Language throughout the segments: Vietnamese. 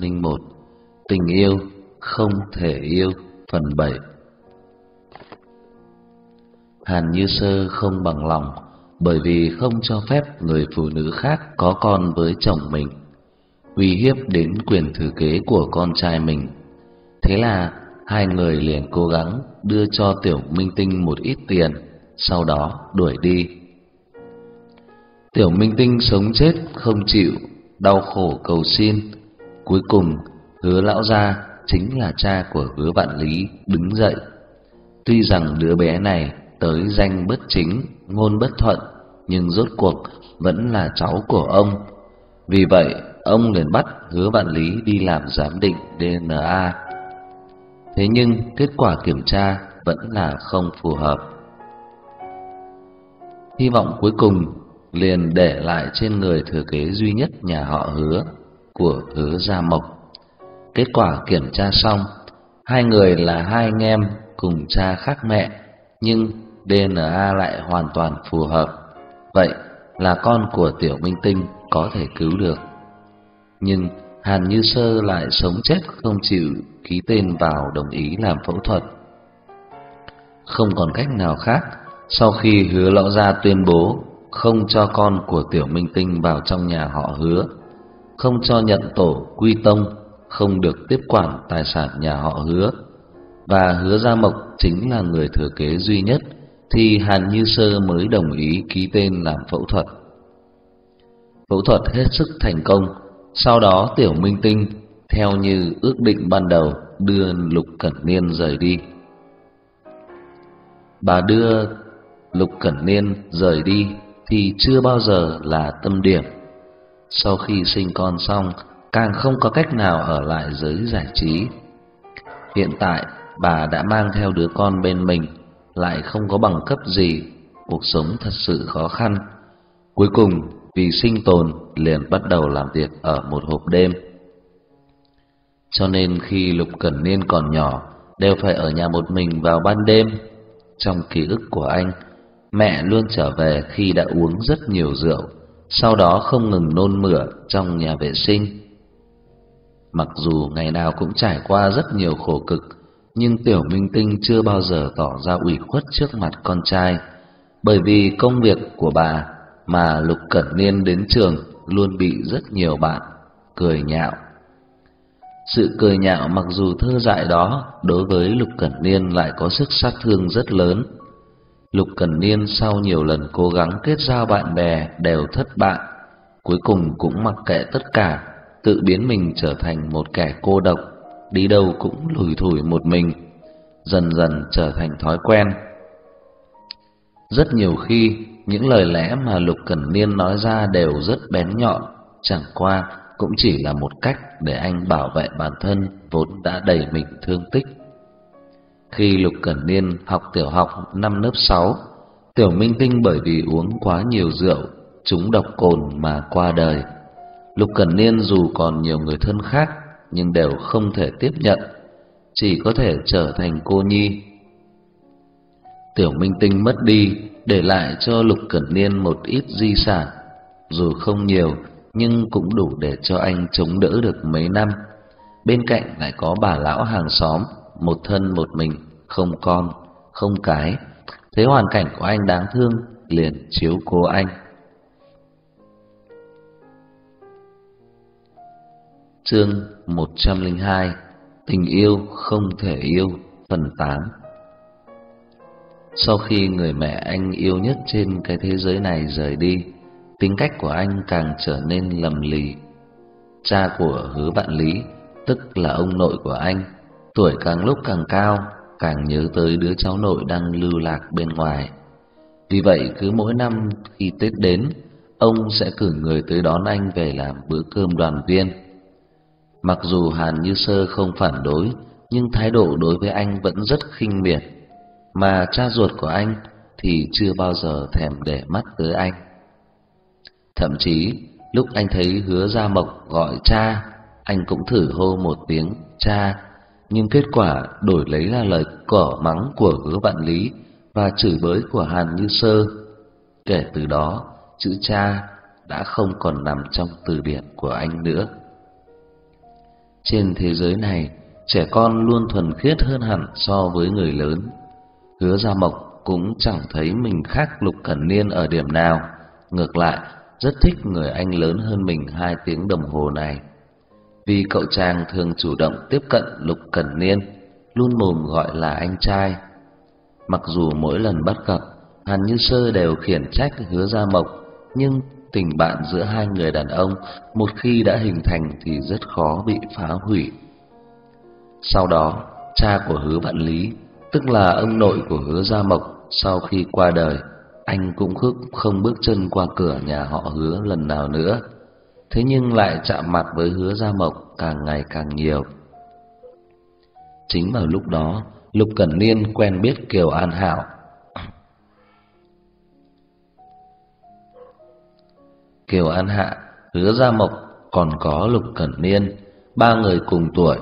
linh một Tình yêu không thể yêu phần bảy Hàn Như Sơ không bằng lòng bởi vì không cho phép người phụ nữ khác có con với chồng mình, uy hiếp đến quyền thừa kế của con trai mình. Thế là hai người liền cố gắng đưa cho Tiểu Minh Tinh một ít tiền, sau đó đuổi đi. Tiểu Minh Tinh sống chết không chịu, đau khổ cầu xin, cuối cùng Hứa lão gia chính là cha của Hứa Vạn Lý đứng dậy. Tuy rằng đứa bé này tới danh bất chính, ngôn bất thuận, nhưng rốt cuộc vẫn là cháu của ông. Vì vậy, ông liền bắt Hứa Vạn Lý đi làm giám định DNA. Thế nhưng kết quả kiểm tra vẫn là không phù hợp. Hy vọng cuối cùng liền để lại trên người thừa kế duy nhất nhà họ Hứa của Hứa Gia Mộc. Kết quả kiểm tra xong, hai người là hai anh em cùng cha khác mẹ, nhưng DNA lại hoàn toàn phù hợp. Vậy là con của Tiểu Minh Tinh có thể cứu được. Nhưng Hàn Như Sơ lại sống chết không chịu ký tên vào đồng ý làm phẫu thuật. Không còn cách nào khác, sau khi Hứa lão gia tuyên bố không cho con của Tiểu Minh Tinh vào trong nhà họ Hứa, không cho nhận tổ quy tông, không được tiếp quản tài sản nhà họ Hứa, và Hứa Gia Mộc chính là người thừa kế duy nhất thì Hàn Như Sơ mới đồng ý ký tên làm phẫu thuật. Phẫu thuật hết sức thành công, sau đó Tiểu Minh Tinh theo như ước định ban đầu đưa Lục Cẩn Niên rời đi. Bà đưa Lục Cẩn Niên rời đi thì chưa bao giờ là tâm điểm. Sau khi sinh con xong, càng không có cách nào ở lại giới giải trí. Hiện tại, bà đã mang theo đứa con bên mình lại không có bằng cấp gì, cuộc sống thật sự khó khăn. Cuối cùng, vì sinh tồn liền bắt đầu làm việc ở một hộp đêm. Cho nên khi Lục Cẩn Niên còn nhỏ, đều phải ở nhà một mình vào ban đêm. Trong ký ức của anh, mẹ luôn trở về khi đã uống rất nhiều rượu, sau đó không ngừng nôn mửa trong nhà vệ sinh. Mặc dù ngày nào cũng trải qua rất nhiều khổ cực, nhưng Tiểu Minh Tinh chưa bao giờ tỏ ra ủy khuất trước mặt con trai, bởi vì công việc của bà mà Lục Cẩn Niên đến trường luôn bị rất nhiều bạn cười nhạo. Sự cười nhạo mặc dù thơ dại đó đối với Lục Cẩn Niên lại có sức sát thương rất lớn. Lục Cẩn Niên sau nhiều lần cố gắng kết giao bạn bè đều thất bại, cuối cùng cũng mặc kệ tất cả, tự biến mình trở thành một kẻ cô độc đi đâu cũng lủi thủi một mình, dần dần trở thành thói quen. Rất nhiều khi, những lời lẽ mà Lục Cẩn Niên nói ra đều rất bén nhọn, chẳng qua cũng chỉ là một cách để anh bảo vệ bản thân vốn đã đầy mình thương tích. Khi Lục Cẩn Niên học tiểu học năm lớp 6, Tiểu Minh Tinh bởi vì uống quá nhiều rượu, trúng độc cồn mà qua đời. Lục Cẩn Niên dù còn nhiều người thân khác nhưng đều không thể tiếp nhận, chỉ có thể trở thành cô nhi. Tiểu Minh Tinh mất đi, để lại cho Lục Cẩn Niên một ít di sản, dù không nhiều nhưng cũng đủ để cho anh chống đỡ được mấy năm. Bên cạnh lại có bà lão hàng xóm, một thân một mình, không con, không cái. Thấy hoàn cảnh của anh đáng thương, liền chiếu cố anh. Chương 102 Tình yêu không thể yêu Phần 8 Sau khi người mẹ anh yêu nhất trên cái thế giới này rời đi Tính cách của anh càng trở nên lầm lì Cha của hứa bạn lý Tức là ông nội của anh Tuổi càng lúc càng cao Càng nhớ tới đứa cháu nội đang lưu lạc bên ngoài. Vì vậy cứ mỗi năm khi Tết đến Ông sẽ cử người tới đón anh về làm bữa cơm đoàn viên. Mặc dù Hàn Như Sơ không phản đối, nhưng thái độ đối với anh vẫn rất khinh miệt, mà cha ruột của anh thì chưa bao giờ thèm để mắt tới anh. Thậm chí, lúc anh thấy Hứa Gia Mộc gọi cha, anh cũng thử hô một tiếng cha, nhưng kết quả đổi lấy là lời cỏ mắng của Hứa Vạn Lý và chửi bới của Hàn Như Sơ. Kể từ đó, chữ cha đã không còn nằm trong từ điển của anh nữa. trên thế giới này, trẻ con luôn thuần khiết hơn hẳn so với người lớn. Hứa Gia Mộc cũng chẳng thấy mình khác Lục Cẩn Niên ở điểm nào, ngược lại rất thích người anh lớn hơn mình hai tiếng đồng hồ này. Vì cậu chàng thường chủ động tiếp cận Lục Cẩn Niên, luôn mồm gọi là anh trai. Mặc dù mỗi lần bắt gặp, Hàn Như Sơ đều khiển trách Hứa Gia Mộc, nhưng tình bạn giữa hai người đàn ông một khi đã hình thành thì rất khó bị phá hủy. Sau đó, cha của Hứa Vạn Lý, tức là ông nội của Hứa Gia Mộc, sau khi qua đời, anh cũng không bước chân qua cửa nhà họ Hứa lần nào nữa. Thế nhưng lại chạm mặt với Hứa Gia Mộc càng ngày càng nhiều. Chính vào lúc đó, Lục Cẩn Niên quen biết Kiều An Hảo. Kiều An Hạ, Hứa Gia Mộc còn có Lục Cẩn Niên, ba người cùng tuổi.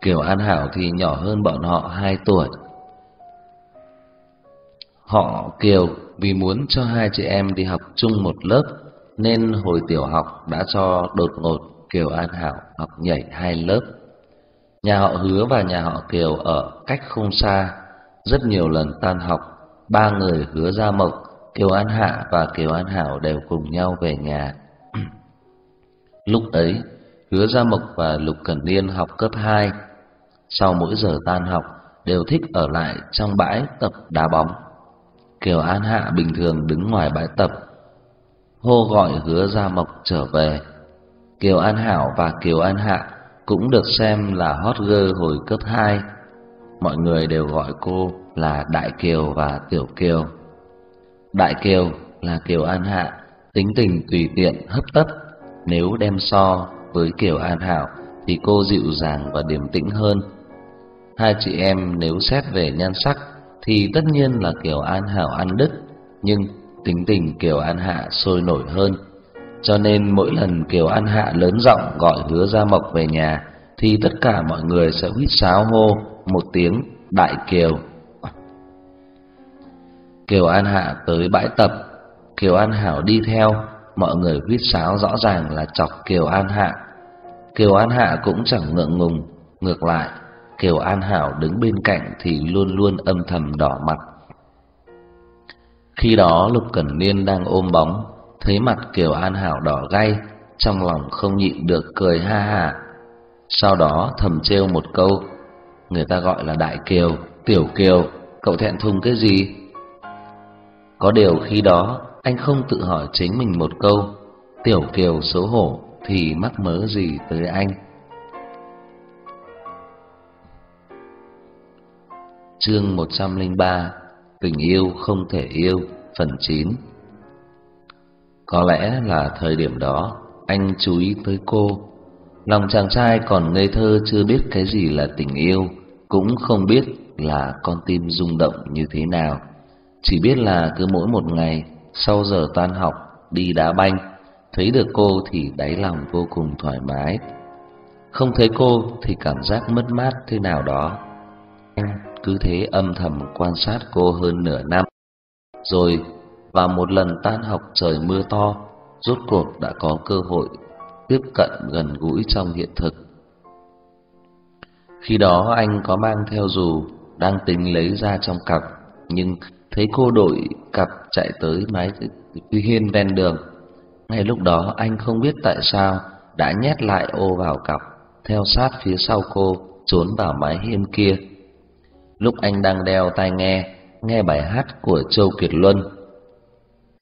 Kiều An Hảo thì nhỏ hơn bọn họ hai tuổi. Họ Kiều vì muốn cho hai chị em đi học chung một lớp nên hồi tiểu học đã cho đột ngột Kiều An Hảo học nhảy hai lớp. Nhà họ Hứa và nhà họ Kiều ở cách không xa, rất nhiều lần tan học, ba người Hứa Gia Mộc, Kiều An Hạ và Kiều An Hảo đều cùng nhau về nhà. Lúc ấy, Hứa Gia Mộc và Lục Cẩn Niên học cấp 2. Sau mỗi giờ tan học, đều thích ở lại trong bãi tập đá bóng. Kiều An Hạ bình thường đứng ngoài bãi tập, hô gọi Hứa Gia Mộc trở về. Kiều An Hảo và Kiều An Hạ cũng được xem là hot girl hồi cấp 2. Mọi người đều gọi cô là Đại Kiều và Tiểu Kiều. Đại Kiều là Kiều An Hạ, tính tình tùy tiện hấp tấp, nếu đem so với Kiều An Hảo thì cô dịu dàng và điềm tĩnh hơn. Hai chị em nếu xét về nhan sắc thì tất nhiên là Kiều An Hảo ăn đứt, nhưng tính tình Kiều An Hạ sôi nổi hơn. Cho nên mỗi lần Kiều An Hạ lớn giọng gọi Hứa Gia Mộc về nhà thì tất cả mọi người sẽ huýt sáo hô một tiếng Đại Kiều. Kiều An Hạ tới bãi tập, Kiều An Hảo đi theo, mọi người huýt sáo rõ ràng là chọc Kiều An Hạ. Kiều An Hạ cũng chẳng ngượng ngùng, ngược lại, Kiều An Hảo đứng bên cạnh thì luôn luôn âm thầm đỏ mặt. Khi đó Lục Cẩn Niên đang ôm bóng, thấy mặt Kiều An Hảo đỏ gay, trong lòng không nhịn được cười ha ha. Sau đó thầm trêu một câu, người ta gọi là Đại Kiều, Tiểu Kiều, cậu thẹn thùng cái gì? Có điều khi đó anh không tự hỏi chính mình một câu, Tiểu Kiều xấu hổ thì mắc mớ gì tới anh? Chương 103 Tình yêu không thể yêu, Phần 9 Có lẽ là thời điểm đó, Anh chú ý tới cô. Lòng chàng trai còn ngây thơ chưa biết cái gì là tình yêu, Cũng không biết là con tim rung động như thế nào. Chỉ biết là cứ mỗi một ngày, Sau giờ tan học, Đi đá banh, Thấy được cô thì đáy lòng vô cùng thoải mái. Không thấy cô thì cảm giác mất mát thế nào đó. Anh cứ thế âm thầm quan sát cô hơn nửa năm. Rồi vào một lần tan học trời mưa to, rốt cuộc đã có cơ hội tiếp cận gần gũi trong hiện thực. Khi đó anh có mang theo dù đang tính lấy ra trong cặp, nhưng thấy cô đội cặp chạy tới mái hiên ven đường. Ngay lúc đó anh không biết tại sao đã nhét lại ô vào cặp, theo sát phía sau cô trốn vào mái hiên kia lúc anh đang đeo tai nghe, nghe bài hát của Châu Kiệt Luân.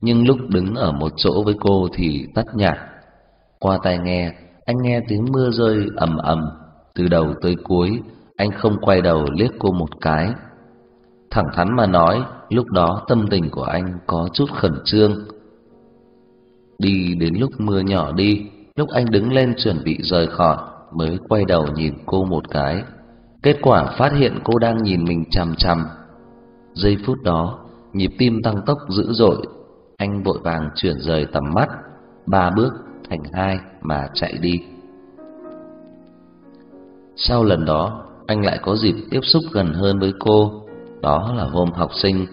Nhưng lúc đứng ở một chỗ với cô thì tắt nhạc. Qua tai nghe, anh nghe tiếng mưa rơi ầm ầm, từ đầu tới cuối, anh không quay đầu liếc cô một cái. Thẳng thắn mà nói, lúc đó tâm tình của anh có chút khẩn trương. Đi đến lúc mưa nhỏ đi, lúc anh đứng lên chuẩn bị rời khỏi, mới quay đầu nhìn cô một cái. Kết quả phát hiện cô đang nhìn mình chằm chằm. Giây phút đó, nhịp tim tăng tốc dữ dội, anh vội vàng chuyển rời tầm mắt, ba bước thành hai mà chạy đi. Sau lần đó, anh lại có dịp tiếp xúc gần hơn với cô, đó là hôm học sinh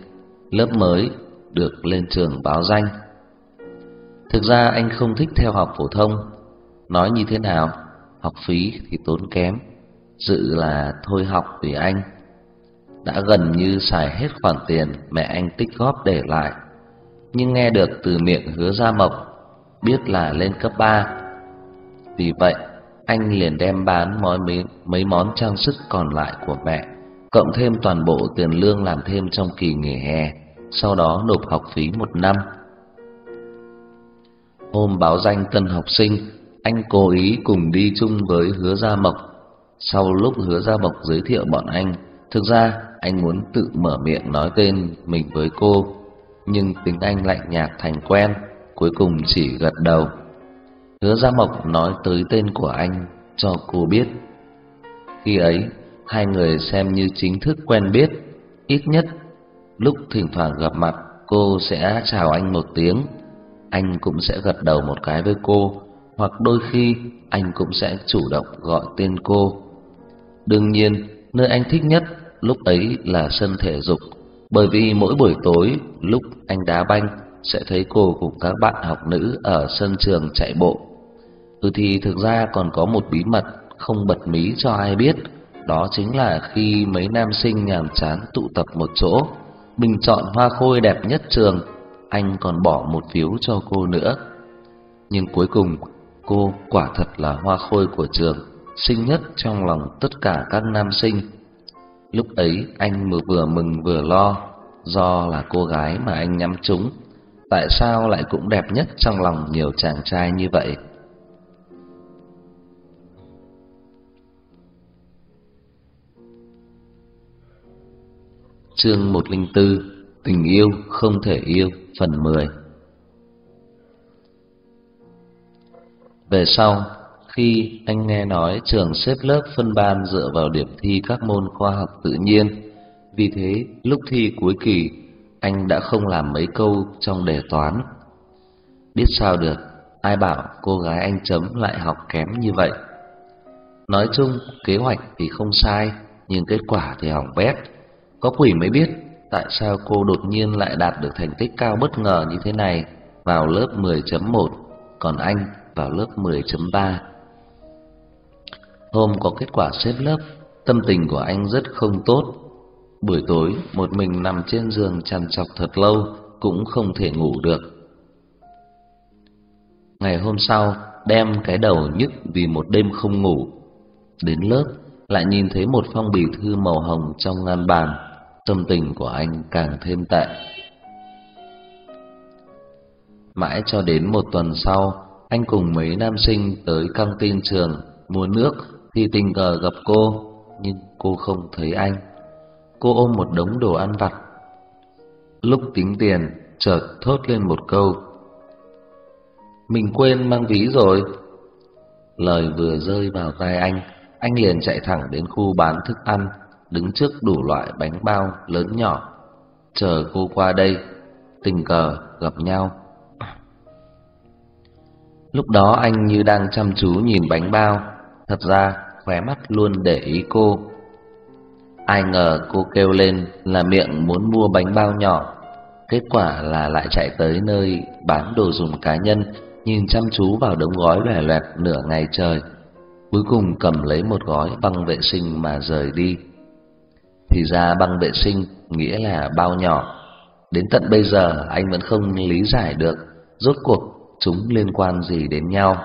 lớp mới được lên trường báo danh. Thực ra anh không thích theo học phổ thông, nói như thế nào, học phí thì tốn kém, dự là thôi học vì anh. Đã gần như xài hết khoản tiền mẹ anh tích góp để lại, nhưng nghe được từ miệng Hứa Gia Mộc biết là lên cấp 3. Vì vậy, anh liền đem bán mọi mấy, mấy món trang sức còn lại của mẹ, cộng thêm toàn bộ tiền lương làm thêm trong kỳ nghỉ hè, sau đó nộp học phí một năm. Hôm báo danh tân học sinh, anh cố ý cùng đi chung với Hứa Gia Mộc. Sau lúc Hứa Gia Mộc giới thiệu bọn anh, thực ra anh muốn tự mở miệng nói tên mình với cô, nhưng tính anh lạnh nhạt thành quen, cuối cùng chỉ gật đầu. Hứa Gia Mộc nói tới tên của anh cho cô biết. Khi ấy, hai người xem như chính thức quen biết, ít nhất lúc thỉnh thoảng gặp mặt, cô sẽ chào anh một tiếng, anh cũng sẽ gật đầu một cái với cô, hoặc đôi khi anh cũng sẽ chủ động gọi tên cô. Đương nhiên, nơi anh thích nhất lúc ấy là sân thể dục, bởi vì mỗi buổi tối lúc anh đá banh sẽ thấy cô cùng các bạn học nữ ở sân trường chạy bộ. Ừ thì thực ra còn có một bí mật không bật mí cho ai biết, đó chính là khi mấy nam sinh nhàm chán tụ tập một chỗ, bình chọn hoa khôi đẹp nhất trường, anh còn bỏ một phiếu cho cô nữa. Nhưng cuối cùng, cô quả thật là hoa khôi của trường, xinh nhất trong lòng tất cả các nam sinh. Lúc ấy anh vừa mừng vừa lo, do là cô gái mà anh nhắm trúng, tại sao lại cũng đẹp nhất trong lòng nhiều chàng trai như vậy? Chương 104 Tình yêu không thể yêu Phần 10 Về sau, khi anh nghe nói trường xếp lớp phân ban dựa vào điểm thi các môn khoa học tự nhiên, vì thế lúc thi cuối kỳ, anh đã không làm mấy câu trong đề toán. Biết sao được, ai bảo cô gái anh chấm lại học kém như vậy. Nói chung, kế hoạch thì không sai, nhưng kết quả thì hỏng bét có quỷ mới biết tại sao cô đột nhiên lại đạt được thành tích cao bất ngờ như thế này vào lớp 10.1, còn anh vào lớp 10.3. Hôm có kết quả xếp lớp, tâm tình của anh rất không tốt. Buổi tối, một mình nằm trên giường chằn chọc thật lâu cũng không thể ngủ được. Ngày hôm sau, đem cái đầu nhức vì một đêm không ngủ. Đến lớp, lại nhìn thấy một phong bì thư màu hồng trong ngăn bàn tâm tình của anh càng thêm tệ. Mãi cho đến một tuần sau, anh cùng mấy nam sinh tới căng tin trường mua nước thì tình cờ gặp cô, nhưng cô không thấy anh. Cô ôm một đống đồ ăn vặt. Lúc tính tiền, chợt thốt lên một câu: "Mình quên mang ví rồi." Lời vừa rơi vào tai anh, anh liền chạy thẳng đến khu bán thức ăn đứng trước đủ loại bánh bao lớn nhỏ, chờ cô qua đây, tình cờ gặp nhau. Lúc đó anh như đang chăm chú nhìn bánh bao, thật ra khóe mắt luôn để ý cô. Ai ngờ cô kêu lên là miệng muốn mua bánh bao nhỏ, kết quả là lại chạy tới nơi bán đồ dùng cá nhân, nhìn chăm chú vào đống gói lẻ loẹt nửa ngày trời, cuối cùng cầm lấy một gói băng vệ sinh mà rời đi. Thì ra băng vệ sinh nghĩa là bao nhỏ. Đến tận bây giờ anh vẫn không lý giải được rốt cuộc chúng liên quan gì đến nhau.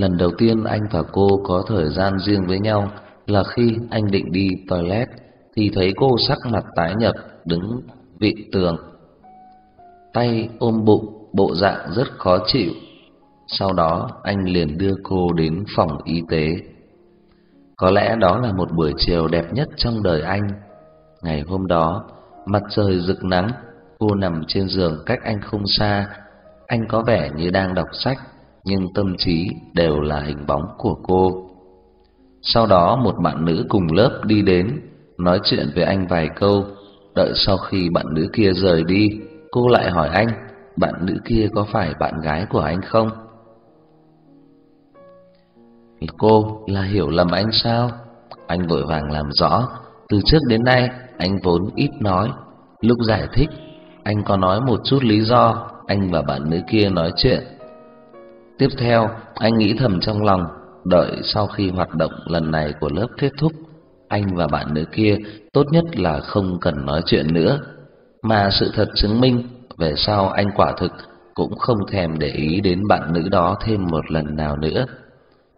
Lần đầu tiên anh và cô có thời gian riêng với nhau là khi anh định đi toilet thì thấy cô sắc mặt tái nhợt đứng vị tường, tay ôm bụng, bộ dạng rất khó chịu. Sau đó anh liền đưa cô đến phòng y tế. Có lẽ đó là một buổi chiều đẹp nhất trong đời anh. Ngày hôm đó, mặt trời rực nắng, cô nằm trên giường cách anh không xa. Anh có vẻ như đang đọc sách, nhưng tâm trí đều là hình bóng của cô. Sau đó một bạn nữ cùng lớp đi đến, nói chuyện với anh vài câu. Đợi sau khi bạn nữ kia rời đi, cô lại hỏi anh, bạn nữ kia có phải bạn gái của anh không? Cô là hiểu lầm anh sao? Anh vội vàng làm rõ, từ trước đến nay anh vốn ít nói, lúc giải thích anh có nói một chút lý do anh và bạn nữ kia nói chuyện. Tiếp theo, anh nghĩ thầm trong lòng, đợi sau khi hoạt động lần này của lớp kết thúc, anh và bạn nữ kia tốt nhất là không cần nói chuyện nữa. Mà sự thật chứng minh, về sau anh quả thực cũng không thèm để ý đến bạn nữ đó thêm một lần nào nữa.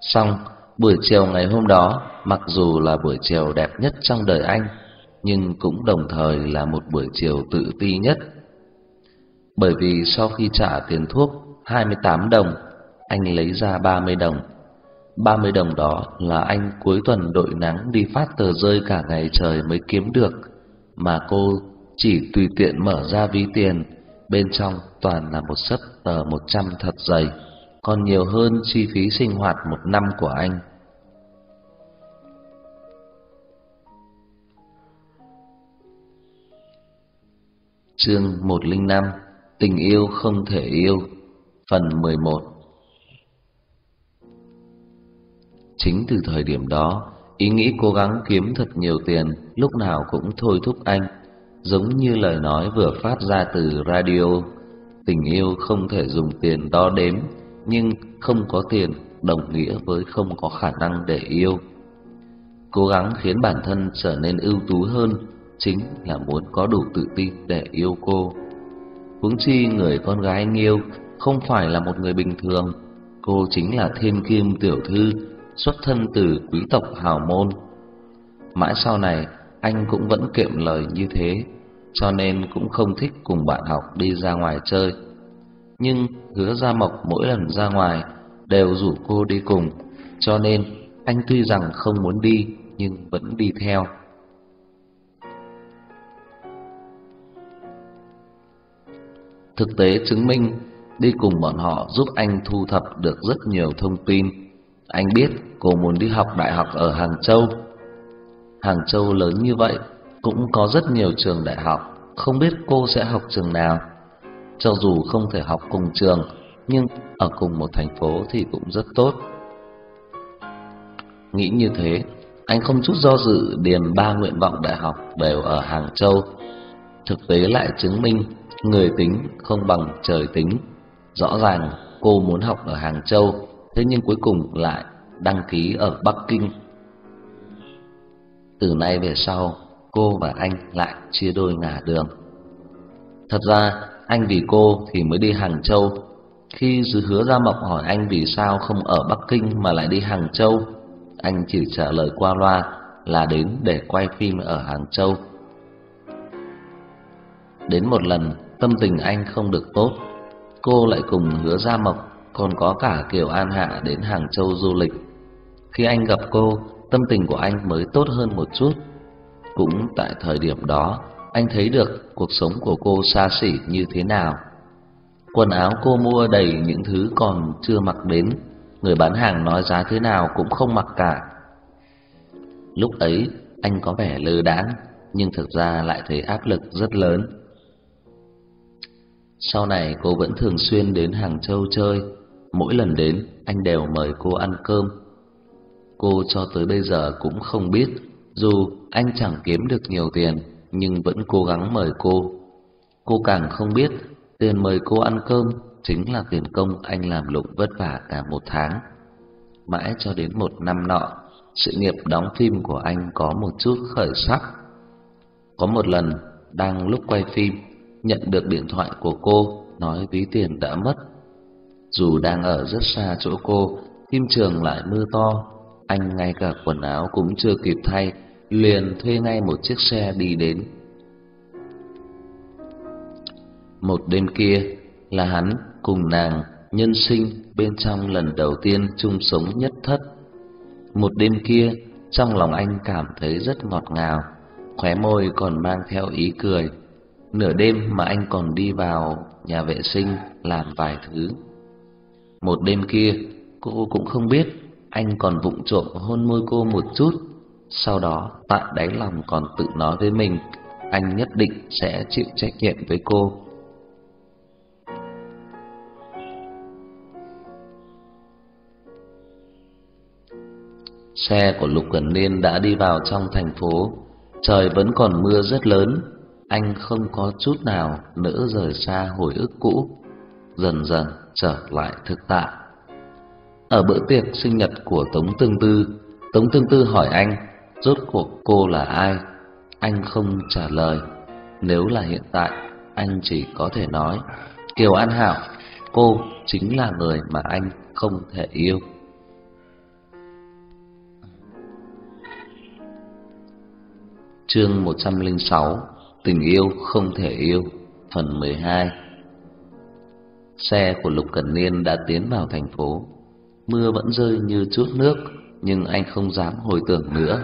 Xong, buổi chiều ngày hôm đó, mặc dù là buổi chiều đẹp nhất trong đời anh, nhưng cũng đồng thời là một buổi chiều tự ti nhất. Bởi vì sau khi trả tiền thuốc 28 đồng, anh lấy ra 30 đồng. 30 đồng đó là anh cuối tuần đội nắng đi phát tờ rơi cả ngày trời mới kiếm được, mà cô chỉ tùy tiện mở ra ví tiền, bên trong toàn là một sấp tờ 100 thật dày, còn nhiều hơn chi phí sinh hoạt một năm của anh. Chương 105 Tình yêu không thể yêu Phần 11 Chính từ thời điểm đó, ý nghĩ cố gắng kiếm thật nhiều tiền lúc nào cũng thôi thúc anh, giống như lời nói vừa phát ra từ radio. Tình yêu không thể dùng tiền đo đếm, nhưng không có tiền đồng nghĩa với không có khả năng để yêu. Cố gắng khiến bản thân trở nên ưu tú hơn chính là muốn có đủ tự tin để yêu cô. Huống chi người con gái anh yêu không phải là một người bình thường, cô chính là thiên kim tiểu thư xuất thân từ quý tộc hào môn. Mãi sau này anh cũng vẫn kiệm lời như thế, cho nên cũng không thích cùng bạn học đi ra ngoài chơi. Nhưng Hứa Gia Mộc mỗi lần ra ngoài đều rủ cô đi cùng, cho nên anh tuy rằng không muốn đi nhưng vẫn đi theo. Thực tế chứng minh đi cùng bọn họ giúp anh thu thập được rất nhiều thông tin. Anh biết cô muốn đi học đại học ở Hàng Châu. Hàng Châu lớn như vậy, cũng có rất nhiều trường đại học, không biết cô sẽ học trường nào. Cho dù không thể học cùng trường, nhưng ở cùng một thành phố thì cũng rất tốt. Nghĩ như thế, anh không chút do dự điền ba nguyện vọng đại học đều ở Hàng Châu. Thực tế lại chứng minh người tính không bằng trời tính. Rõ ràng cô muốn học ở Hàng Châu, thế nhưng cuối cùng lại đăng ký ở Bắc Kinh. Từ nay về sau, cô và anh lại chia đôi ngả đường. Thật ra, anh vì cô thì mới đi Hàng Châu. Khi Dư Hứa Gia Mộc hỏi anh vì sao không ở Bắc Kinh mà lại đi Hàng Châu, anh chỉ trả lời qua loa là đến để quay phim ở Hàng Châu. Đến một lần, tâm tình anh không được tốt, cô lại cùng Hứa Gia Mộc còn có cả Kiều An Hạ đến Hàng Châu du lịch. Khi anh gặp cô, tâm tình của anh mới tốt hơn một chút. Cũng tại thời điểm đó, anh thấy được cuộc sống của cô xa xỉ như thế nào. Quần áo cô mua đầy những thứ còn chưa mặc đến, người bán hàng nói giá thế nào cũng không mặc cả. Lúc ấy, anh có vẻ lơ đãng, nhưng thực ra lại thấy áp lực rất lớn. Sau này cô vẫn thường xuyên đến Hàng Châu chơi, mỗi lần đến anh đều mời cô ăn cơm. Cô cho tới bây giờ cũng không biết, dù anh chẳng kiếm được nhiều tiền, nhưng vẫn cố gắng mời cô. Cô càng không biết, tiền mời cô ăn cơm chính là tiền công anh làm lụng vất vả cả một tháng. Mãi cho đến một năm nọ, sự nghiệp đóng phim của anh có một chút khởi sắc. Có một lần, đang lúc quay phim, nhận được điện thoại của cô nói ví tiền đã mất. Dù đang ở rất xa chỗ cô, Kim trường lại mưa to, anh ngay cả quần áo cũng chưa kịp thay, liền thuê ngay một chiếc xe đi đến. Một đêm kia là hắn cùng nàng nhân sinh bên trong lần đầu tiên chung sống nhất thất. Một đêm kia, trong lòng anh cảm thấy rất ngọt ngào, khóe môi còn mang theo ý cười. Nửa đêm mà anh còn đi vào nhà vệ sinh làm vài thứ. Một đêm kia, cô cũng không biết anh còn vụng trộm hôn môi cô một chút, sau đó tại đáy lòng còn tự nói với mình, anh nhất định sẽ chịu trách nhiệm với cô. Xe của Lục Cẩn Niên đã đi vào trong thành phố, trời vẫn còn mưa rất lớn, anh không có chút nào nỡ rời xa hồi ức cũ, dần dần trở lại thực tại. Ở bữa tiệc sinh nhật của Tống Tương Tư, Tống Tương Tư hỏi anh, rốt cuộc cô là ai? Anh không trả lời. Nếu là hiện tại, anh chỉ có thể nói, Kiều An Hảo, cô chính là người mà anh không thể yêu. Chương 106: Tình yêu không thể yêu, phần 12. Xe của Lục Cẩn Niên đã tiến vào thành phố. Mưa vẫn rơi như chút nước, nhưng anh không dám hồi tưởng nữa.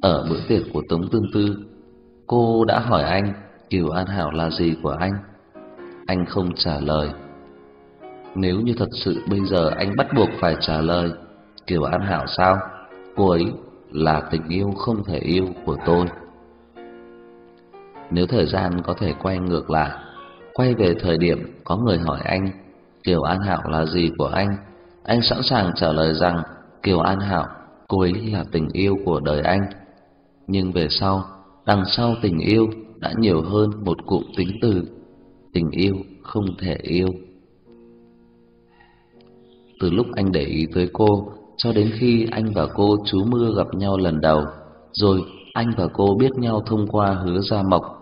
Ở bữa tiệc của Tống Tương Tư, cô đã hỏi anh Kiều An Hảo là gì của anh. Anh không trả lời. Nếu như thật sự bây giờ anh bắt buộc phải trả lời, Kiều An Hảo sao? Cô ấy là tình yêu không thể yêu của tôi. Nếu thời gian có thể quay ngược lại, quay về thời điểm có người hỏi anh Kiều An Hảo là gì của anh, anh sẵn sàng trả lời rằng Kiều An Hảo, cô ấy là tình yêu của đời anh. Nhưng về sau, đằng sau tình yêu đã nhiều hơn một cụm tính từ, tình yêu không thể yêu. Từ lúc anh để ý tới cô cho đến khi anh và cô trú mưa gặp nhau lần đầu, rồi anh và cô biết nhau thông qua hứa gia mộc.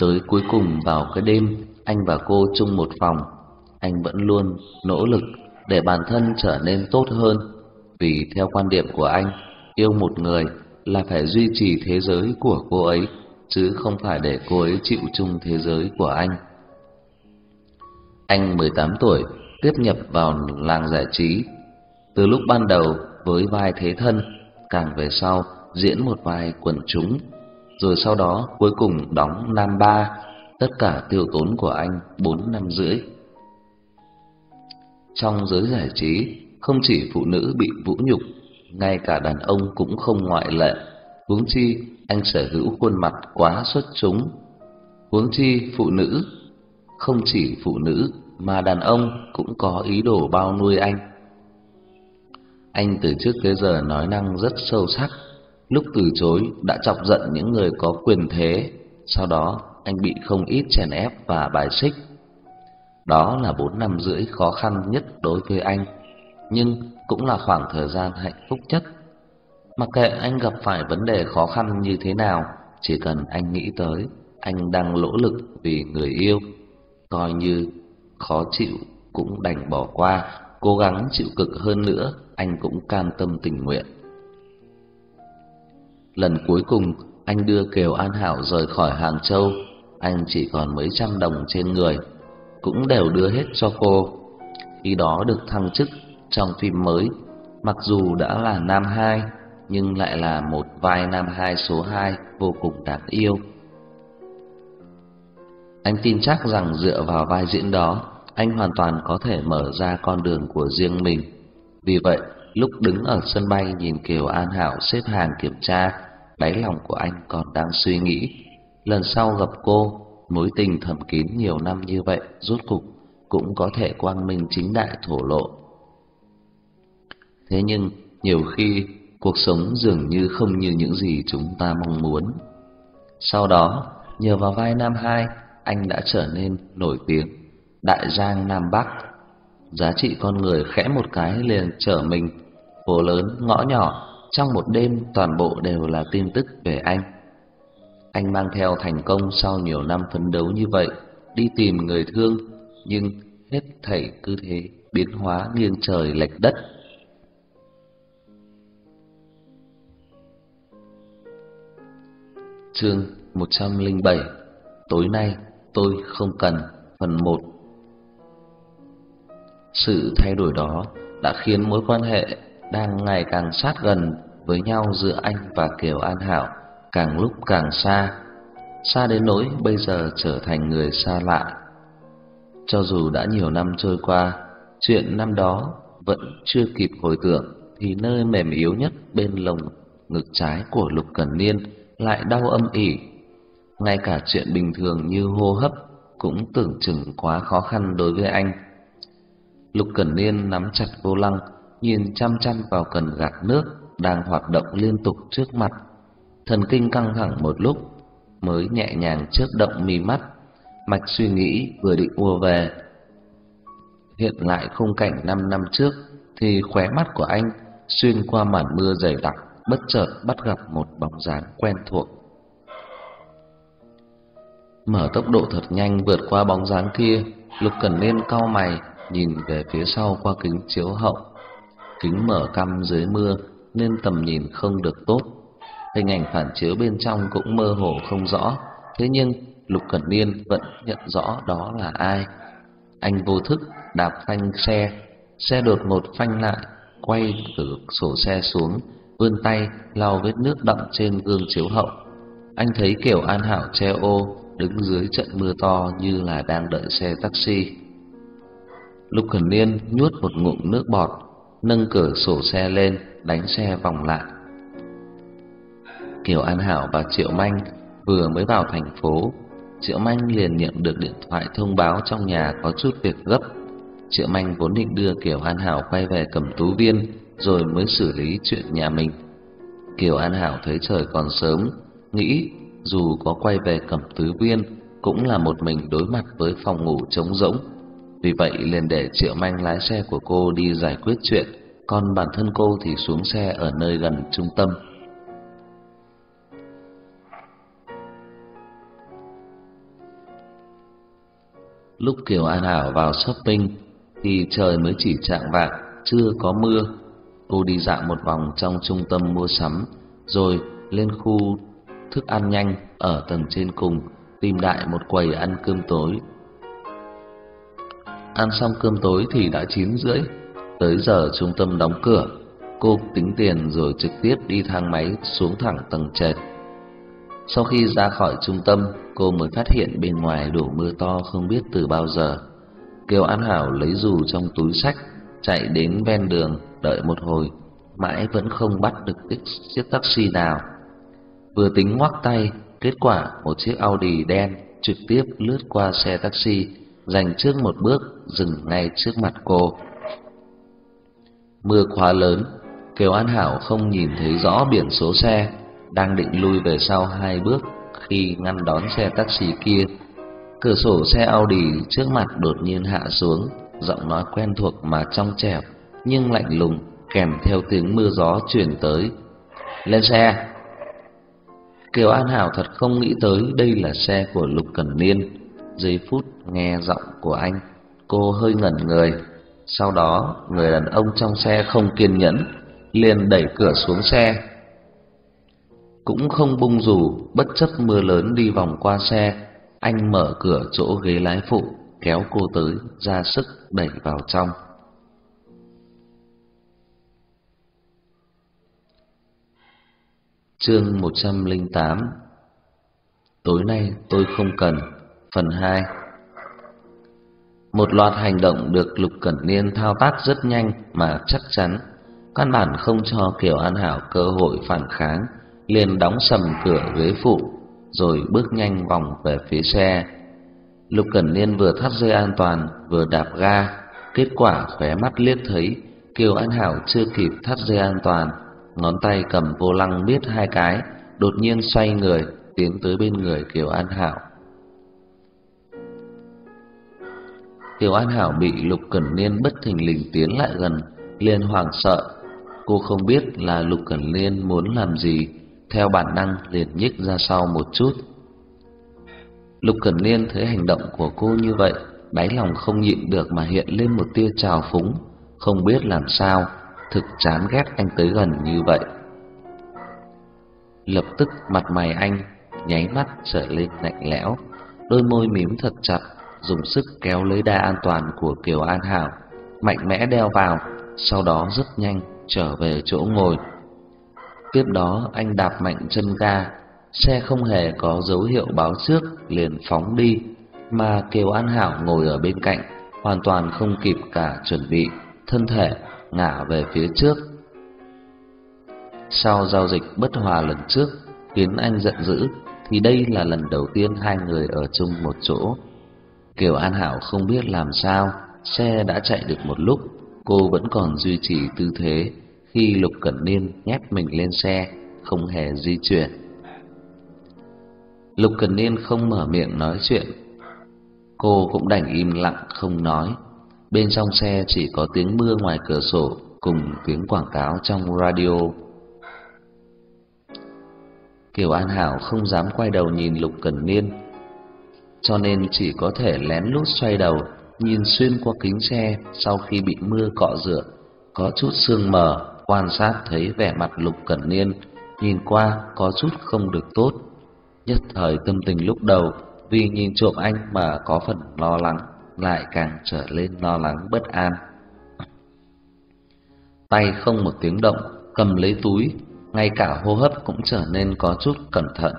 Tới cuối cùng vào cái đêm anh và cô chung một phòng, anh vẫn luôn nỗ lực để bản thân trở nên tốt hơn, vì theo quan điểm của anh, yêu một người là phải duy trì thế giới của cô ấy, chứ không phải để cô ấy chịu chung thế giới của anh. Anh 18 tuổi, tiếp nhập vào làng giải trí. Từ lúc ban đầu với vai thế thân, càng về sau diễn một vai quần chúng, rồi sau đó cuối cùng đóng nam ba, tất cả tiêu tốn của anh bốn năm rưỡi. Trong giới giải trí, không chỉ phụ nữ bị vũ nhục, ngay cả đàn ông cũng không ngoại lệ. Huống chi anh sở hữu khuôn mặt quá xuất chúng. Huống chi phụ nữ, không chỉ phụ nữ mà đàn ông cũng có ý đồ bao nuôi anh. Anh từ trước tới giờ nói năng rất sâu sắc, lúc từ chối đã chọc giận những người có quyền thế, sau đó anh bị không ít chèn ép và bài xích. Đó là bốn năm rưỡi khó khăn nhất đối với anh, nhưng cũng là khoảng thời gian hạnh phúc nhất. Mặc kệ anh gặp phải vấn đề khó khăn như thế nào, chỉ cần anh nghĩ tới anh đang nỗ lực vì người yêu, coi như khó chịu cũng đành bỏ qua, cố gắng chịu cực hơn nữa, anh cũng cam tâm tình nguyện. Lần cuối cùng anh đưa Kiều An Hảo rời khỏi Hàng Châu, anh chỉ còn mấy trăm đồng trên người, cũng đều đưa hết cho cô. Khi đó được thăng chức trong phim mới, mặc dù đã là nam hai, nhưng lại là một vai nam hai số hai vô cùng đáng yêu. Anh tin chắc rằng dựa vào vai diễn đó, anh hoàn toàn có thể mở ra con đường của riêng mình. Vì vậy, lúc đứng ở sân bay nhìn Kiều An Hảo xếp hàng kiểm tra, đáy lòng của anh còn đang suy nghĩ, lần sau gặp cô, mối tình thầm kín nhiều năm như vậy rốt cục cũng có thể quang minh chính đại thổ lộ. Thế nhưng, nhiều khi cuộc sống dường như không như những gì chúng ta mong muốn. Sau đó, nhờ vào vai nam hai, anh đã trở nên nổi tiếng, đại giang nam bắc. Giá trị con người khẽ một cái liền trở mình, phố lớn ngõ nhỏ, trong một đêm toàn bộ đều là tin tức về anh. Anh mang theo thành công sau nhiều năm phấn đấu như vậy, đi tìm người thương, nhưng hết thảy cứ thế biến hóa nghiêng trời lệch đất. Chương 107 Tối nay tôi không cần Phần 1 Sự thay đổi đó đã khiến mối quan hệ đang ngày càng sát gần với nhau giữa anh và Kiều An Hảo càng lúc càng xa, xa đến nỗi bây giờ trở thành người xa lạ. Cho dù đã nhiều năm trôi qua, chuyện năm đó vẫn chưa kịp hồi tưởng thì nơi mềm yếu nhất bên lồng ngực trái của Lục Cẩn Niên lại đau âm ỉ. Ngay cả chuyện bình thường như hô hấp cũng tưởng chừng quá khó khăn đối với anh. Lục Cẩn Niên nắm chặt vô lăng, nhìn chăm chăm vào cần gạt nước đang hoạt động liên tục trước mặt. Thần kinh căng thẳng một lúc mới nhẹ nhàng chớp động mi mắt, mạch suy nghĩ vừa định ùa về. Hiện lại khung cảnh năm năm trước thì khóe mắt của anh xuyên qua màn mưa dày đặc, bất chợt bắt gặp một bóng dáng quen thuộc. Mở tốc độ thật nhanh vượt qua bóng dáng kia, Lục Cẩn Niên cau mày nhìn về phía sau qua kính chiếu hậu. Kính mở căm dưới mưa nên tầm nhìn không được tốt. Hình ảnh phản chiếu bên trong cũng mơ hồ không rõ, thế nhưng Lục Cẩn Niên vẫn nhận rõ đó là ai. Anh vô thức đạp phanh xe, xe đột ngột phanh lại, quay từ sổ xe xuống, vươn tay lau vết nước đậm trên gương chiếu hậu. Anh thấy Kiều An Hảo che ô đứng dưới trận mưa to như là đang đợi xe taxi. Lục Cẩn Niên nuốt một ngụm nước bọt, nâng cửa sổ xe lên, đánh xe vòng lại. Kiều An Hảo và Triệu Manh vừa mới vào thành phố, Triệu Manh liền nhận được điện thoại thông báo trong nhà có chút việc gấp. Triệu Manh vốn định đưa Kiều An Hảo quay về Cẩm Tú Viên rồi mới xử lý chuyện nhà mình. Kiều An Hảo thấy trời còn sớm, nghĩ dù có quay về Cẩm Tứ Viên cũng là một mình đối mặt với phòng ngủ trống rỗng. Vì vậy liền để Triệu Manh lái xe của cô đi giải quyết chuyện, còn bản thân cô thì xuống xe ở nơi gần trung tâm. Lúc Kiều An Hảo vào shopping thì trời mới chỉ chạng vạng, chưa có mưa. Cô đi dạo một vòng trong trung tâm mua sắm, rồi lên khu thức ăn nhanh ở tầng trên cùng, tìm đại một quầy ăn cơm tối. Ăn xong cơm tối thì đã chín rưỡi, tới giờ trung tâm đóng cửa, cô tính tiền rồi trực tiếp đi thang máy xuống thẳng tầng trệt. Sau khi ra khỏi trung tâm, cô mới phát hiện bên ngoài đổ mưa to không biết từ bao giờ. Kiều An Hảo lấy dù trong túi sách, chạy đến ven đường đợi một hồi, mãi vẫn không bắt được chiếc taxi nào. Vừa tính ngoắc tay, kết quả một chiếc Audi đen trực tiếp lướt qua xe taxi, dành trước một bước dừng ngay trước mặt cô. Mưa quá lớn, Kiều An Hảo không nhìn thấy rõ biển số xe, đang định lui về sau hai bước khi ngăn đón xe taxi kia. Cửa sổ xe Audi trước mặt đột nhiên hạ xuống, giọng nói quen thuộc mà trong trẻo nhưng lạnh lùng, kèm theo tiếng mưa gió truyền tới. "Lên xe!" Kiều An Hảo thật không nghĩ tới đây là xe của Lục Cẩn Niên. Giây phút nghe giọng của anh, cô hơi ngẩn người. Sau đó, người đàn ông trong xe không kiên nhẫn, liền đẩy cửa xuống xe. Cũng không bung rủ, bất chấp mưa lớn đi vòng qua xe, anh mở cửa chỗ ghế lái phụ, kéo cô tới, ra sức đẩy vào trong. Chương 108 Tối nay tôi không cần Phần 2 một loạt hành động được Lục Cẩn Niên thao tác rất nhanh mà chắc chắn. Căn bản không cho Kiều An Hảo cơ hội phản kháng liền đóng sầm cửa ghế phụ Rồi bước nhanh vòng về phía xe. Lục Cẩn Niên vừa thắt dây an toàn vừa đạp ga. Kết quả khóe mắt liếc thấy Kiều An Hảo chưa kịp thắt dây an toàn. Ngón tay cầm vô lăng biết hai cái, đột nhiên xoay người tiến tới bên người Kiều An Hảo. Tiểu An Hảo bị Lục Cẩn Niên bất thình lình tiến lại gần, liền hoảng sợ. Cô không biết là Lục Cẩn Niên muốn làm gì, theo bản năng liền nhích ra sau một chút. Lục Cẩn Niên thấy hành động của cô như vậy, đáy lòng không nhịn được mà hiện lên một tia trào phúng, không biết làm sao thực chán ghét anh tới gần như vậy. Lập tức mặt mày anh nháy mắt trở lên lạnh lẽo, đôi môi mím thật chặt, dùng sức kéo lấy đai an toàn của Kiều An Hảo, mạnh mẽ đeo vào, sau đó rất nhanh trở về chỗ ngồi. Tiếp đó anh đạp mạnh chân ga, xe không hề có dấu hiệu báo trước liền phóng đi, mà Kiều An Hảo ngồi ở bên cạnh, hoàn toàn không kịp cả chuẩn bị, thân thể ngả về phía trước. Sau giao dịch bất hòa lần trước khiến anh giận dữ thì đây là lần đầu tiên hai người ở chung một chỗ. Kiều An Hảo không biết làm sao, xe đã chạy được một lúc, cô vẫn còn duy trì tư thế khi Lục Cẩn Niên nhét mình lên xe, không hề di chuyển. Lục Cẩn Niên không mở miệng nói chuyện, cô cũng đành im lặng không nói. Bên trong xe chỉ có tiếng mưa ngoài cửa sổ cùng tiếng quảng cáo trong radio. Kiều An Hảo không dám quay đầu nhìn Lục Cẩn Niên, cho nên chỉ có thể lén lút xoay đầu, nhìn xuyên qua kính xe sau khi bị mưa cọ rửa, có chút sương mờ, quan sát thấy vẻ mặt Lục Cẩn Niên, nhìn qua có chút không được tốt. Nhất thời tâm tình lúc đầu vì nhìn trộm anh mà có phần lo lắng, lại càng trở lên lo lắng bất an. Tay không một tiếng động, cầm lấy túi, ngay cả hô hấp cũng trở nên có chút cẩn thận.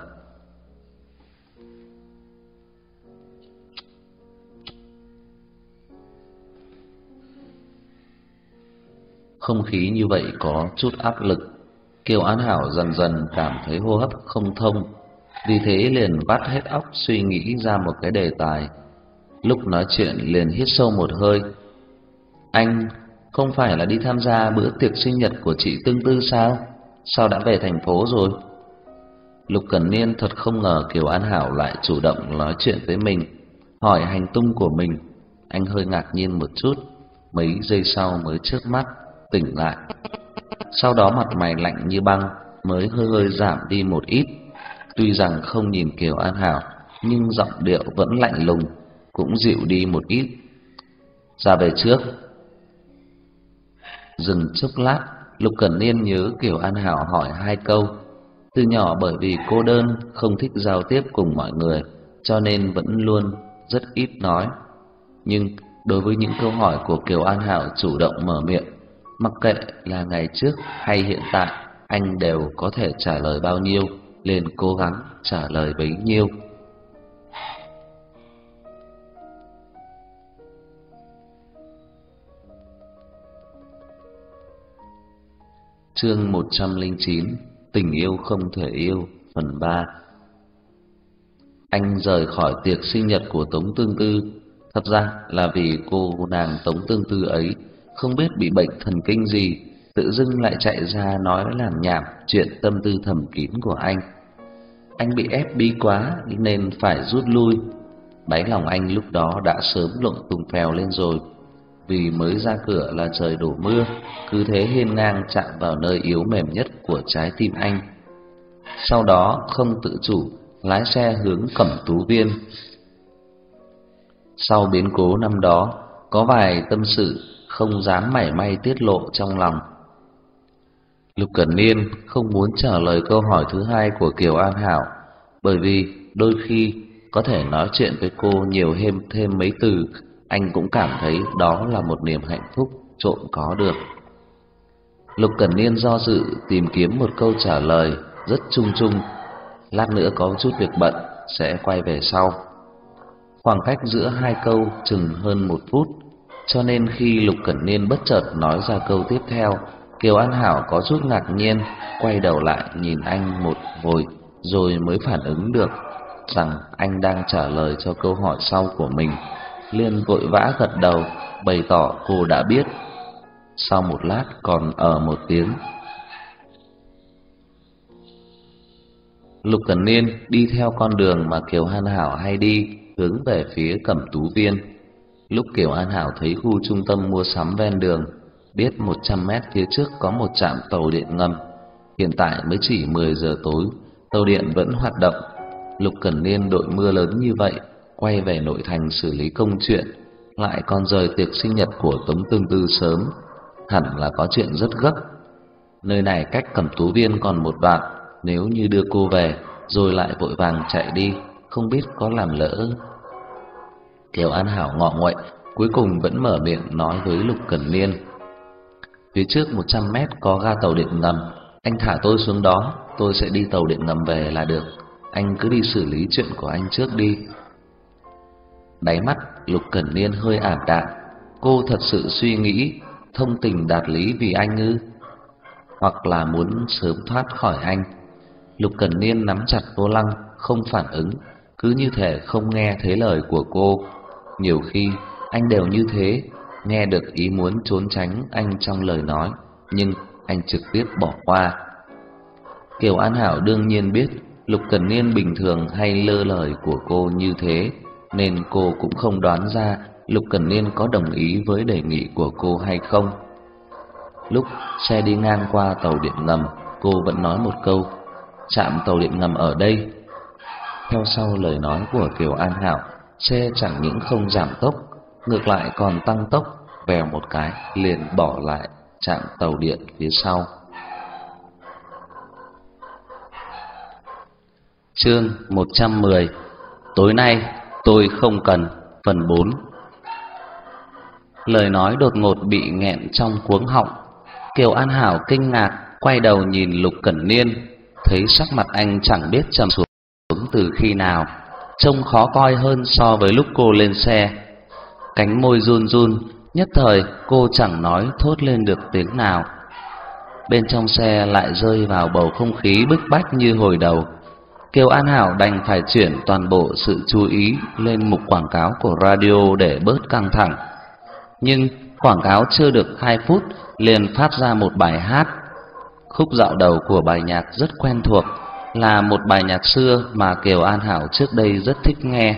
Không khí như vậy có chút áp lực. Kiều An Hảo dần dần cảm thấy hô hấp không thông, vì thế liền vắt hết óc suy nghĩ ra một cái đề tài. Lúc nói chuyện liền hít sâu một hơi. Anh không phải là đi tham gia bữa tiệc sinh nhật của chị Tương Tư sao? Sao đã về thành phố rồi? Lục Cẩn Niên thật không ngờ Kiều An Hảo lại chủ động nói chuyện với mình, hỏi hành tung của mình. Anh hơi ngạc nhiên một chút, mấy giây sau mới trước mắt tỉnh lại. Sau đó mặt mày lạnh như băng, mới hơi hơi giảm đi một ít. Tuy rằng không nhìn Kiều An Hảo, nhưng giọng điệu vẫn lạnh lùng, cũng dịu đi một ít. Ra về trước. Dừng chốc lát, Lục Cẩn Niên nhớ Kiều An Hảo hỏi hai câu. Từ nhỏ bởi vì cô đơn, không thích giao tiếp cùng mọi người, cho nên vẫn luôn rất ít nói. Nhưng đối với những câu hỏi của Kiều An Hảo chủ động mở miệng, mặc kệ là ngày trước hay hiện tại, anh đều có thể trả lời bao nhiêu, liền cố gắng trả lời bấy nhiêu. Chương 109 Tình yêu không thể yêu Phần 3 Anh rời khỏi tiệc sinh nhật của Tống Tương Tư Thật ra là vì cô nàng Tống Tương Tư ấy không biết bị bệnh thần kinh gì Tự dưng lại chạy ra nói làm nhảm Chuyện tâm tư thầm kín của anh Anh bị ép bi quá Nên phải rút lui Đáy lòng anh lúc đó đã sớm lộn tùng phèo lên rồi vì mới ra cửa là trời đổ mưa, cứ thế hiên ngang chạm vào nơi yếu mềm nhất của trái tim anh. Sau đó không tự chủ lái xe hướng Cẩm Tú Viên. Sau biến cố năm đó, có vài tâm sự không dám mảy may tiết lộ trong lòng. Lục Cẩn Niên không muốn trả lời câu hỏi thứ hai của Kiều An Hảo, bởi vì đôi khi có thể nói chuyện với cô nhiều thêm thêm mấy từ anh cũng cảm thấy đó là một niềm hạnh phúc trộm có được. Lục Cẩn Niên do dự tìm kiếm một câu trả lời rất chung chung, lát nữa có chút việc bận sẽ quay về sau. Khoảng cách giữa hai câu chừng hơn một phút, cho nên khi Lục Cẩn Niên bất chợt nói ra câu tiếp theo, Kiều An Hảo có chút ngạc nhiên, quay đầu lại nhìn anh một hồi rồi mới phản ứng được rằng anh đang trả lời cho câu hỏi sau của mình. Liền vội vã gật đầu bày tỏ cô đã biết. Sau một lát còn ở một tiếng. Lục Cẩn niên đi theo con đường mà kiều an hảo hay đi hướng về phía cẩm tú viên lúc kiều an hảo thấy khu trung tâm mua sắm ven đường biết một trăm mét phía trước có một trạm tàu điện ngầm hiện tại mới chỉ mười giờ tối tàu điện vẫn hoạt động lục cần niên đội mưa lớn như vậy quay về nội thành xử lý công chuyện, lại còn rời tiệc sinh nhật của Tống Tương Tư sớm, hẳn là có chuyện rất gấp. Nơi này cách Cẩm Tú Viên còn một đoạn, nếu như đưa cô về rồi lại vội vàng chạy đi, không biết có làm lỡ. Kiều An Hảo ngọ nguậy, cuối cùng vẫn mở miệng nói với Lục Cẩn liên Phía trước 100 mét có ga tàu điện ngầm, anh thả tôi xuống đó, tôi sẽ đi tàu điện ngầm về là được. Anh cứ đi xử lý chuyện của anh trước đi, Đáy mắt Lục Cẩn liên hơi ảm đạm, cô thật sự suy nghĩ thông tình đạt lý vì anh ư? Hoặc là muốn sớm thoát khỏi anh? Lục Cẩn Niên nắm chặt vô lăng, không phản ứng, cứ như thể không nghe thấy lời của cô. Nhiều khi anh đều như thế, nghe được ý muốn trốn tránh anh trong lời nói, nhưng anh trực tiếp bỏ qua. Kiều An Hảo đương nhiên biết Lục Cẩn Niên bình thường hay lơ lời của cô như thế, nên cô cũng không đoán ra Lục Cẩn Niên có đồng ý với đề nghị của cô hay không. Lúc xe đi ngang qua tàu điện ngầm, cô vẫn nói một câu: chạm tàu điện ngầm ở đây." Theo sau lời nói của Kiều An Hảo, xe chẳng những không giảm tốc, ngược lại còn tăng tốc, vèo một cái liền bỏ lại trạm tàu điện phía sau. Chương 110 Tối nay tôi không cần. Phần 4 Lời nói đột ngột bị nghẹn trong cuống họng Kiều An Hảo kinh ngạc Quay đầu nhìn Lục Cẩn Niên Thấy sắc mặt anh chẳng biết trầm xuống từ khi nào. Trông khó coi hơn so với lúc cô lên xe Cánh môi run run Nhất thời cô chẳng nói thốt lên được tiếng nào Bên trong xe lại rơi vào bầu không khí bức bách như hồi đầu Kiều An Hảo đành phải chuyển toàn bộ sự chú ý lên mục quảng cáo của radio để bớt căng thẳng. Nhưng quảng cáo chưa được 2 phút liền phát ra một bài hát. Khúc dạo đầu của bài nhạc rất quen thuộc, là một bài nhạc xưa mà Kiều An Hảo trước đây rất thích nghe.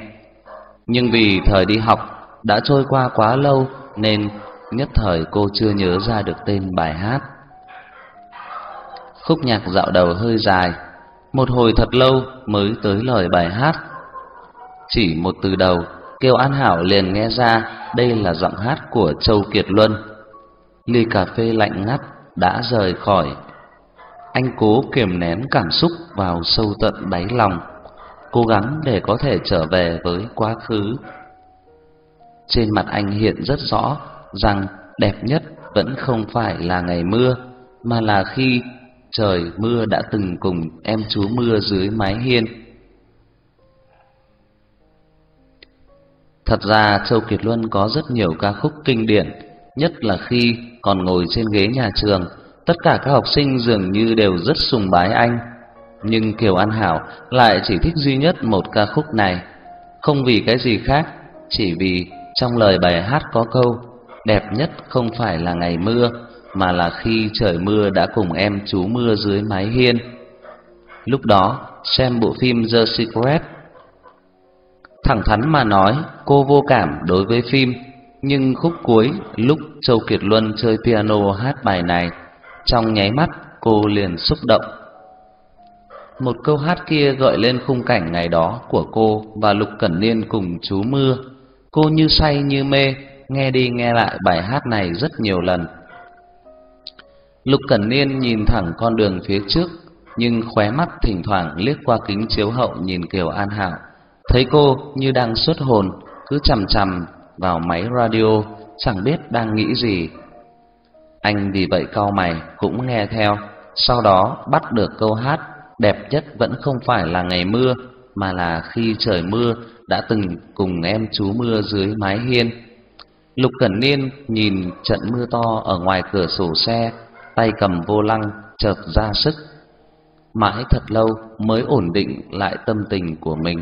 Nhưng vì thời đi học đã trôi qua quá lâu nên nhất thời cô chưa nhớ ra được tên bài hát. Khúc nhạc dạo đầu hơi dài, một hồi thật lâu mới tới lời bài hát. Chỉ một từ đầu, Kiều An Hảo liền nghe ra đây là giọng hát của Châu Kiệt Luân. Ly cà phê lạnh ngắt đã rời khỏi. Anh cố kiềm nén cảm xúc vào sâu tận đáy lòng, cố gắng để có thể trở về với quá khứ. Trên mặt anh hiện rất rõ rằng đẹp nhất vẫn không phải là ngày mưa, mà là khi trời mưa đã từng cùng em chú mưa dưới mái hiên. Thật ra Châu Kiệt Luân có rất nhiều ca khúc kinh điển, nhất là khi còn ngồi trên ghế nhà trường, tất cả các học sinh dường như đều rất sùng bái anh. Nhưng Kiều An Hảo lại chỉ thích duy nhất một ca khúc này, không vì cái gì khác, chỉ vì trong lời bài hát có câu đẹp nhất không phải là ngày mưa mà là khi trời mưa đã cùng em trú mưa dưới mái hiên. Lúc đó, xem bộ phim The Secret. Thẳng thắn mà nói, cô vô cảm đối với phim, nhưng khúc cuối lúc Châu Kiệt Luân chơi piano hát bài này, trong nháy mắt cô liền xúc động. Một câu hát kia gợi lên khung cảnh ngày đó của cô và Lục Cẩn Niên cùng chú mưa. Cô như say như mê, nghe đi nghe lại bài hát này rất nhiều lần Lục Cẩn Niên nhìn thẳng con đường phía trước, nhưng khóe mắt thỉnh thoảng liếc qua kính chiếu hậu nhìn Kiều An Hạo, thấy cô như đang xuất hồn, cứ chằm chằm vào máy radio, chẳng biết đang nghĩ gì. Anh vì vậy cau mày cũng nghe theo, sau đó bắt được câu hát đẹp nhất vẫn không phải là ngày mưa, mà là khi trời mưa đã từng cùng em chú mưa dưới mái hiên. Lục Cẩn Niên nhìn trận mưa to ở ngoài cửa sổ xe, tay cầm vô lăng chợt ra sức. Mãi thật lâu mới ổn định lại tâm tình của mình.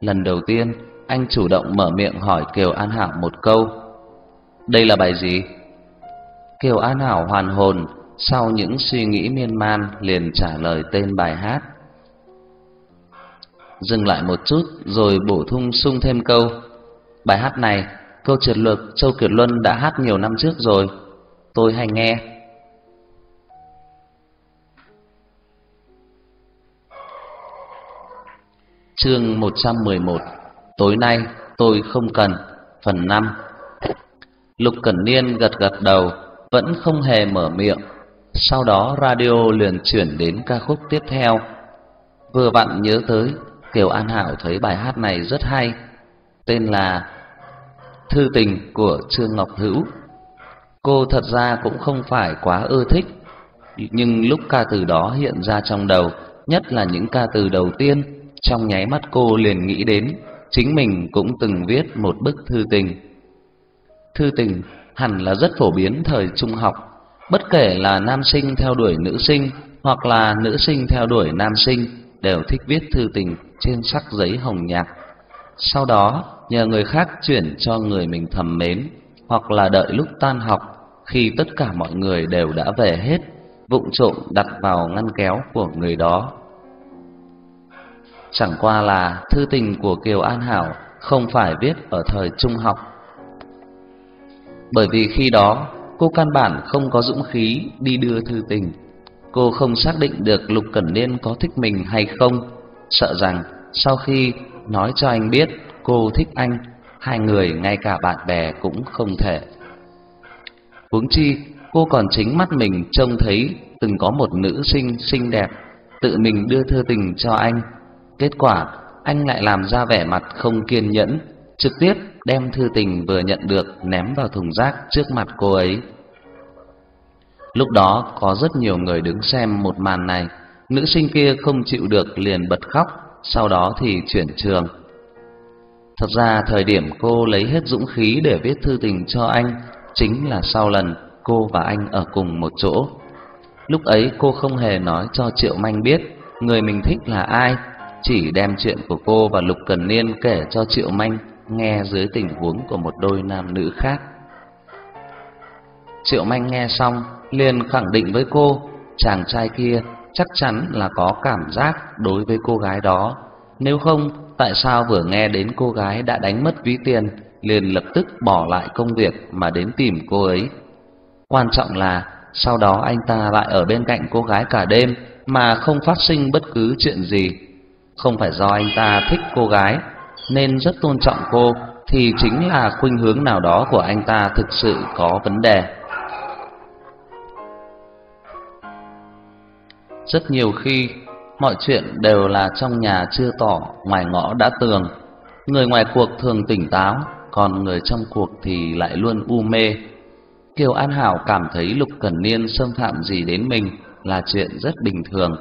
Lần đầu tiên, anh chủ động mở miệng hỏi Kiều An Hảo một câu. Đây là bài gì? Kiều An Hảo hoàn hồn, sau những suy nghĩ miên man liền trả lời tên bài hát. Dừng lại một chút rồi bổ thung sung thêm câu. Bài hát này, câu triệt lực Châu Kiệt Luân đã hát nhiều năm trước rồi, tôi hay nghe. Chương 111 Tối nay tôi không cần Phần 5 Lục Cẩn Niên gật gật đầu vẫn không hề mở miệng. Sau đó radio liền chuyển đến ca khúc tiếp theo. Vừa vặn nhớ tới Kiều An Hảo thấy bài hát này rất hay, Tên là Thư tình của Trương Ngọc Hữu. Cô thật ra cũng không phải quá ưa thích, Nhưng lúc ca từ đó hiện ra trong đầu, Nhất là những ca từ đầu tiên, trong nháy mắt cô liền nghĩ đến chính mình cũng từng viết một bức thư tình. Thư tình hẳn là rất phổ biến thời trung học, bất kể là nam sinh theo đuổi nữ sinh hoặc là nữ sinh theo đuổi nam sinh đều thích viết thư tình trên sắc giấy hồng nhạt. Sau đó nhờ người khác chuyển cho người mình thầm mến, hoặc là đợi lúc tan học khi tất cả mọi người đều đã về hết, vụng trộm đặt vào ngăn kéo của người đó Chẳng qua là thư tình của Kiều An Hảo không phải viết ở thời trung học. Bởi vì khi đó cô căn bản không có dũng khí đi đưa thư tình. Cô không xác định được Lục Cẩn Niên có thích mình hay không, sợ rằng sau khi nói cho anh biết cô thích anh, hai người ngay cả bạn bè cũng không thể. Huống chi, cô còn chính mắt mình trông thấy từng có một nữ sinh xinh đẹp tự mình đưa thư tình cho anh. Kết quả, anh lại làm ra vẻ mặt không kiên nhẫn, trực tiếp đem thư tình vừa nhận được ném vào thùng rác trước mặt cô ấy. Lúc đó có rất nhiều người đứng xem một màn này, nữ sinh kia không chịu được liền bật khóc, sau đó thì chuyển trường. Thật ra thời điểm cô lấy hết dũng khí để viết thư tình cho anh chính là sau lần cô và anh ở cùng một chỗ. Lúc ấy cô không hề nói cho Triệu Manh biết người mình thích là ai, chỉ đem chuyện của cô và Lục Cần Niên kể cho Triệu Manh nghe dưới tình huống của một đôi nam nữ khác. Triệu Manh nghe xong liền khẳng định với cô, chàng trai kia chắc chắn là có cảm giác đối với cô gái đó. Nếu không, tại sao vừa nghe đến cô gái đã đánh mất ví tiền, liền lập tức bỏ lại công việc mà đến tìm cô ấy. Quan trọng là sau đó anh ta lại ở bên cạnh cô gái cả đêm mà không phát sinh bất cứ chuyện gì. Không phải do anh ta thích cô gái nên rất tôn trọng cô thì chính là khuynh hướng nào đó của anh ta thực sự có vấn đề. Rất nhiều khi mọi chuyện đều là trong nhà chưa tỏ, ngoài ngõ đã tường. Người ngoài cuộc thường tỉnh táo, còn người trong cuộc thì lại luôn u mê. Kiều An Hảo cảm thấy Lục Cẩn Niên xâm phạm gì đến mình là chuyện rất bình thường.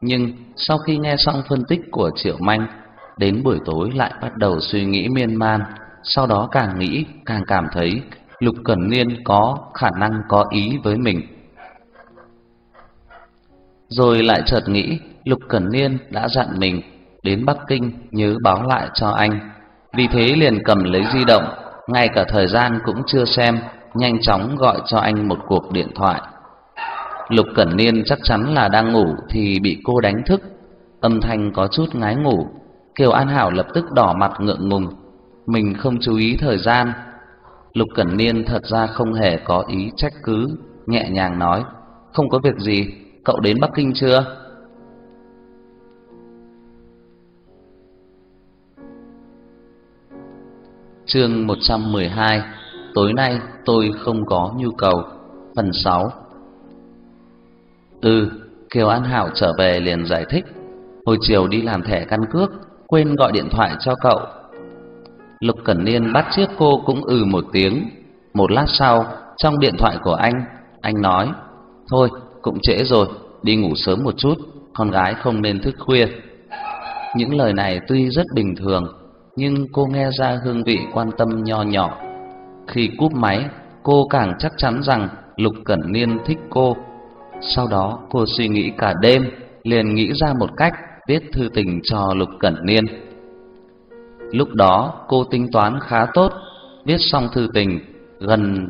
Nhưng sau khi nghe xong phân tích của Triệu Manh, đến buổi tối lại bắt đầu suy nghĩ miên man, sau đó càng nghĩ càng cảm thấy Lục Cẩn Niên có khả năng có ý với mình. Rồi lại chợt nghĩ Lục Cẩn Niên đã dặn mình đến Bắc Kinh nhớ báo lại cho anh. Vì thế liền cầm lấy di động, ngay cả thời gian cũng chưa xem, nhanh chóng gọi cho anh một cuộc điện thoại. Lục Cẩn Niên chắc chắn là đang ngủ thì bị cô đánh thức, âm thanh có chút ngái ngủ. Kiều An Hảo lập tức đỏ mặt ngượng ngùng, mình không chú ý thời gian. Lục Cẩn Niên thật ra không hề có ý trách cứ, nhẹ nhàng nói, không có việc gì, cậu đến Bắc Kinh chưa? Chương 112 Tối nay tôi không có nhu cầu Phần 6 Ừ, Kiều An Hảo trở về liền giải thích Hồi chiều đi làm thẻ căn cước Quên gọi điện thoại cho cậu. Lục Cẩn Niên bắt chiếc cô cũng ừ một tiếng. Một lát sau Trong điện thoại của anh Anh nói Thôi cũng trễ rồi Đi ngủ sớm một chút Con gái không nên thức khuya. Những lời này tuy rất bình thường Nhưng cô nghe ra hương vị quan tâm nho nhỏ. Khi cúp máy, cô càng chắc chắn rằng Lục Cẩn Niên thích cô. Sau đó cô suy nghĩ cả đêm, liền nghĩ ra một cách viết thư tình cho Lục Cẩn Niên. Lúc đó cô tính toán khá tốt, viết xong thư tình, gần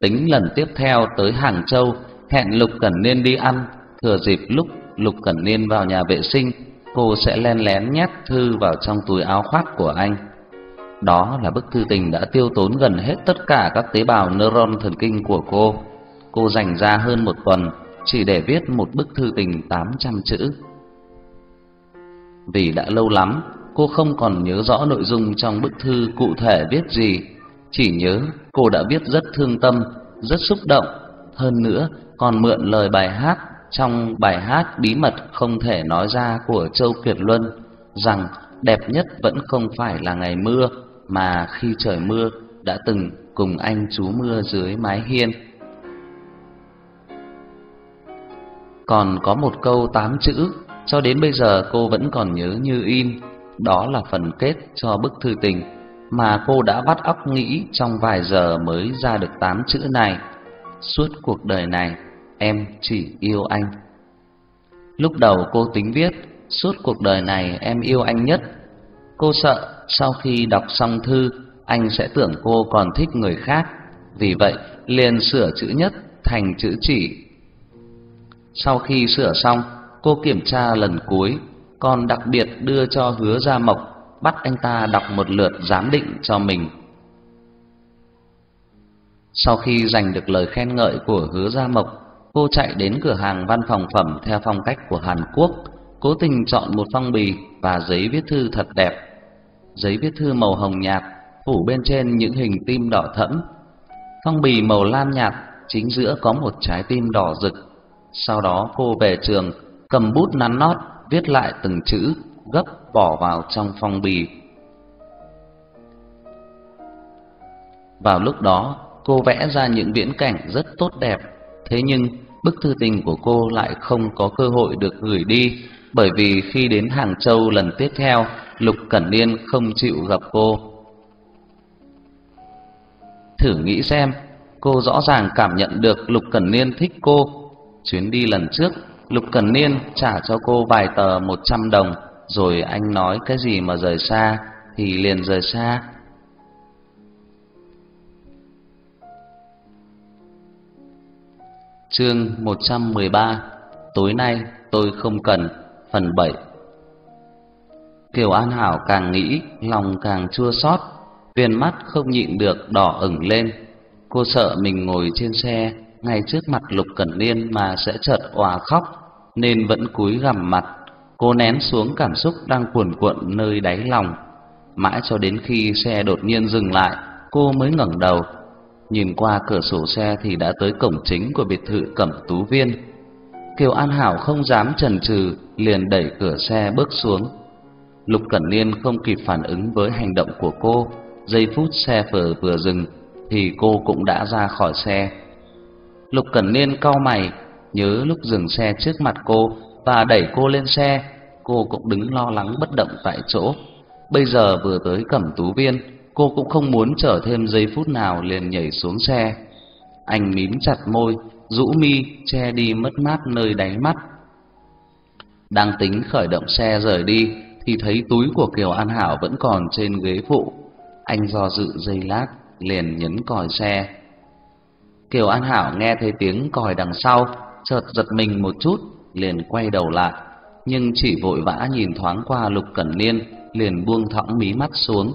tính lần tiếp theo tới Hàng Châu, hẹn Lục Cẩn Niên đi ăn, thừa dịp lúc Lục Cẩn Niên vào nhà vệ sinh, cô sẽ len lén nhét thư vào trong túi áo khoác của anh. Đó là bức thư tình đã tiêu tốn gần hết tất cả các tế bào neuron thần kinh của cô. Cô dành ra hơn một tuần chỉ để viết một bức thư tình 800 chữ. Vì đã lâu lắm, cô không còn nhớ rõ nội dung trong bức thư cụ thể viết gì, chỉ nhớ cô đã viết rất thương tâm, rất xúc động, hơn nữa còn mượn lời bài hát trong bài hát bí mật không thể nói ra của Châu Kiệt Luân rằng đẹp nhất vẫn không phải là ngày mưa mà khi trời mưa đã từng cùng anh trú mưa dưới mái hiên. Còn có một câu tám chữ, cho đến bây giờ cô vẫn còn nhớ như in, đó là phần kết cho bức thư tình mà cô đã bắt óc nghĩ trong vài giờ mới ra được tám chữ này. Suốt cuộc đời này, em chỉ yêu anh. Lúc đầu cô tính viết, suốt cuộc đời này em yêu anh nhất. Cô sợ sau khi đọc xong thư, anh sẽ tưởng cô còn thích người khác, vì vậy liền sửa chữ nhất thành chữ chỉ. Sau khi sửa xong, cô kiểm tra lần cuối, còn đặc biệt đưa cho Hứa Gia Mộc bắt anh ta đọc một lượt giám định cho mình. Sau khi giành được lời khen ngợi của Hứa Gia Mộc, cô chạy đến cửa hàng văn phòng phẩm theo phong cách của Hàn Quốc, cố tình chọn một phong bì và giấy viết thư thật đẹp. Giấy viết thư màu hồng nhạt, phủ bên trên những hình tim đỏ thẫm. Phong bì màu lam nhạt, chính giữa có một trái tim đỏ rực. Sau đó cô về trường, cầm bút nắn nót, viết lại từng chữ, gấp bỏ vào trong phong bì. Vào lúc đó, cô vẽ ra những viễn cảnh rất tốt đẹp, thế nhưng bức thư tình của cô lại không có cơ hội được gửi đi, bởi vì khi đến Hàng Châu lần tiếp theo, Lục Cẩn Niên không chịu gặp cô. Thử nghĩ xem, cô rõ ràng cảm nhận được Lục Cẩn Niên thích cô. Chuyến đi lần trước, Lục Cẩn Niên trả cho cô vài tờ một trăm đồng, rồi anh nói cái gì mà rời xa thì liền rời xa. Chương 113 Tối nay tôi không cần. Phần 7 Kiều An Hảo càng nghĩ Lòng càng chua xót Viên mắt không nhịn được đỏ ửng lên. Cô sợ mình ngồi trên xe ngay trước mặt Lục Cẩn Niên Mà sẽ chợt òa khóc Nên vẫn cúi gằm mặt Cô nén xuống cảm xúc đang cuồn cuộn nơi đáy lòng Mãi cho đến khi xe đột nhiên dừng lại Cô mới ngẩng đầu Nhìn qua cửa sổ xe thì đã tới cổng chính của biệt thự Cẩm Tú Viên. Kiều An Hảo không dám chần chừ, liền đẩy cửa xe bước xuống. Lục Cẩn Niên không kịp phản ứng với hành động của cô, giây phút xe phở vừa dừng thì cô cũng đã ra khỏi xe. Lục Cẩn Niên cau mày, nhớ lúc dừng xe trước mặt cô và đẩy cô lên xe, cô cũng đứng lo lắng bất động tại chỗ. Bây giờ vừa tới Cẩm Tú Viên, cô cũng không muốn chờ thêm giây phút nào liền nhảy xuống xe. Anh mím chặt môi, rũ mi che đi mất mát nơi đáy mắt. Đang tính khởi động xe rời đi thì thấy túi của Kiều An Hảo vẫn còn trên ghế phụ. Anh do dự giây lát, liền nhấn còi xe. Kiều An Hảo nghe thấy tiếng còi đằng sau, chợt giật mình một chút, liền quay đầu lại, nhưng chỉ vội vã nhìn thoáng qua Lục Cẩn Niên, liền buông thõng mí mắt xuống.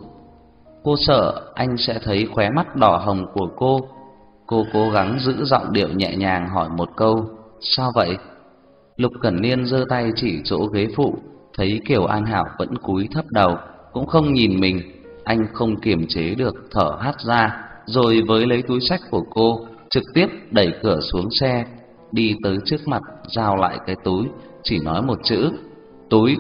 Cô sợ anh sẽ thấy khóe mắt đỏ hồng của cô. Cô cố gắng giữ giọng điệu nhẹ nhàng hỏi một câu, "Sao vậy?" Lục Cẩn Niên giơ tay chỉ chỗ ghế phụ, thấy Kiều An Hảo vẫn cúi thấp đầu, cũng không nhìn mình, anh không kiềm chế được thở hắt ra, rồi với lấy túi sách của cô, trực tiếp đẩy cửa xuống xe, đi tới trước mặt giao lại cái túi, chỉ nói một chữ: "Túi."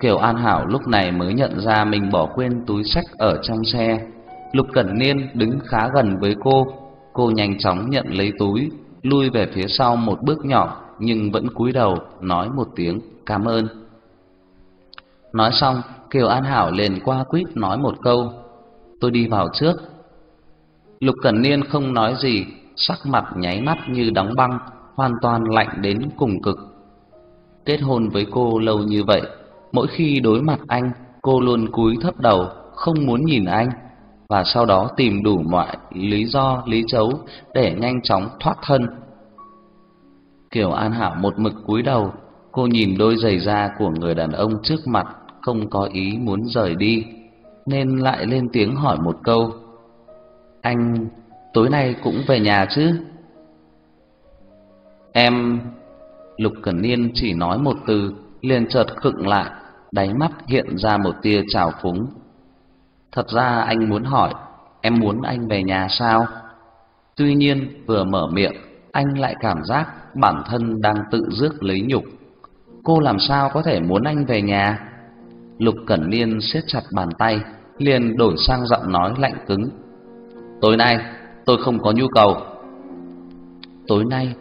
Kiều An Hảo lúc này mới nhận ra mình bỏ quên túi sách ở trong xe. Lục Cẩn Niên đứng khá gần với cô, cô nhanh chóng nhận lấy túi, lui về phía sau một bước nhỏ nhưng vẫn cúi đầu nói một tiếng cảm ơn. Nói xong, Kiều An Hảo liền qua quýt nói một câu, tôi đi vào trước. Lục Cẩn Niên không nói gì, sắc mặt nháy mắt như đóng băng, hoàn toàn lạnh đến cùng cực. Kết hôn với cô lâu như vậy, Mỗi khi đối mặt anh, cô luôn cúi thấp đầu, không muốn nhìn anh và sau đó tìm đủ mọi lý do lý chấu để nhanh chóng thoát thân. Kiều An Hảo một mực cúi đầu, cô nhìn đôi giày da của người đàn ông trước mặt, không có ý muốn rời đi, nên lại lên tiếng hỏi một câu. Anh tối nay cũng về nhà chứ? Em Lục Cẩn Niên chỉ nói một từ, liền chợt khựng lại, đáy mắt hiện ra một tia trào phúng. Thật ra anh muốn hỏi, em muốn anh về nhà sao? Tuy nhiên, vừa mở miệng, anh lại cảm giác bản thân đang tự rước lấy nhục. Cô làm sao có thể muốn anh về nhà? Lục Cẩn Niên siết chặt bàn tay, liền đổi sang giọng nói lạnh cứng. Tối nay, tôi không có nhu cầu. Tối nay,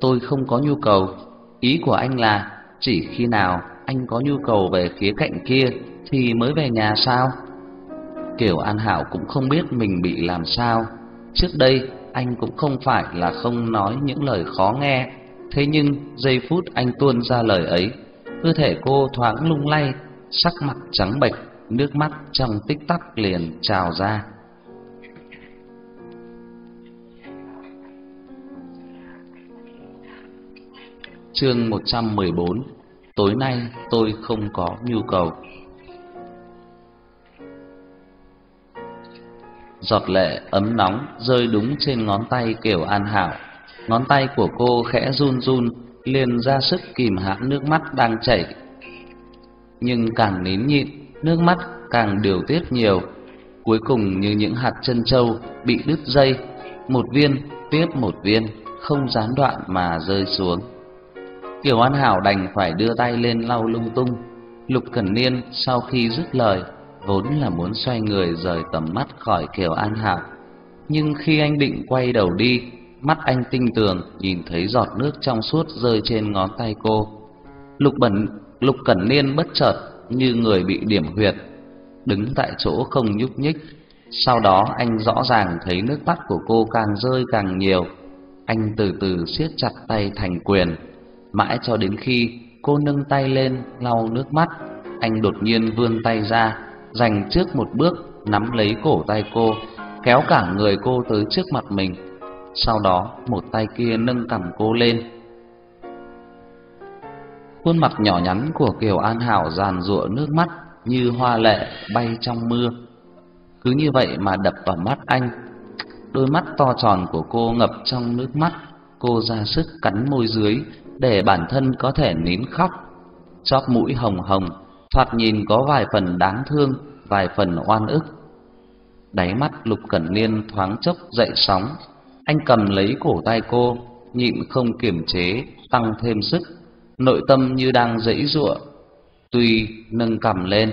tôi không có nhu cầu. Ý của anh là chỉ khi nào anh có nhu cầu về khía cạnh kia thì mới về nhà sao? Kiểu An Hảo cũng không biết mình bị làm sao. Trước đây anh cũng không phải là không nói những lời khó nghe, thế nhưng giây phút anh tuôn ra lời ấy, cơ thể cô thoáng lung lay, sắc mặt trắng bệch, nước mắt trong tích tắc liền trào ra. Chương 114 tối nay tôi không có nhu cầu. Giọt lệ ấm nóng rơi đúng trên ngón tay Kiều An Hảo. Ngón tay của cô khẽ run run, liền ra sức kìm hãm nước mắt đang chảy. Nhưng càng nín nhịn, nước mắt càng điều tiết nhiều. Cuối cùng như những hạt chân châu bị đứt dây, một viên tiếp một viên, không gián đoạn mà rơi xuống. Kiều An Hảo đành phải đưa tay lên lau lung tung. Lục Cẩn Niên sau khi dứt lời, vốn là muốn xoay người rời tầm mắt khỏi Kiều An Hảo, nhưng khi anh định quay đầu đi, mắt anh tinh tường nhìn thấy giọt nước trong suốt rơi trên ngón tay cô. Lục Bẩn, Lục Cẩn Niên bất chợt như người bị điểm huyệt, đứng tại chỗ không nhúc nhích. Sau đó anh rõ ràng thấy nước mắt của cô càng rơi càng nhiều. Anh từ từ siết chặt tay thành quyền, mãi cho đến khi cô nâng tay lên lau nước mắt, anh đột nhiên vươn tay ra, dành trước một bước nắm lấy cổ tay cô, kéo cả người cô tới trước mặt mình. Sau đó, một tay kia nâng cằm cô lên. Khuôn mặt nhỏ nhắn của Kiều An Hảo giàn giụa nước mắt như hoa lệ bay trong mưa. Cứ như vậy mà đập vào mắt anh. Đôi mắt to tròn của cô ngập trong nước mắt, cô ra sức cắn môi dưới để bản thân có thể nín khóc. Chóp mũi hồng hồng, thoạt nhìn có vài phần đáng thương, vài phần oan ức. Đáy mắt Lục Cẩn Niên thoáng chốc dậy sóng, anh cầm lấy cổ tay cô, nhịn không kiềm chế, tăng thêm sức, nội tâm như đang dãy giụa. Tuy nâng cầm lên,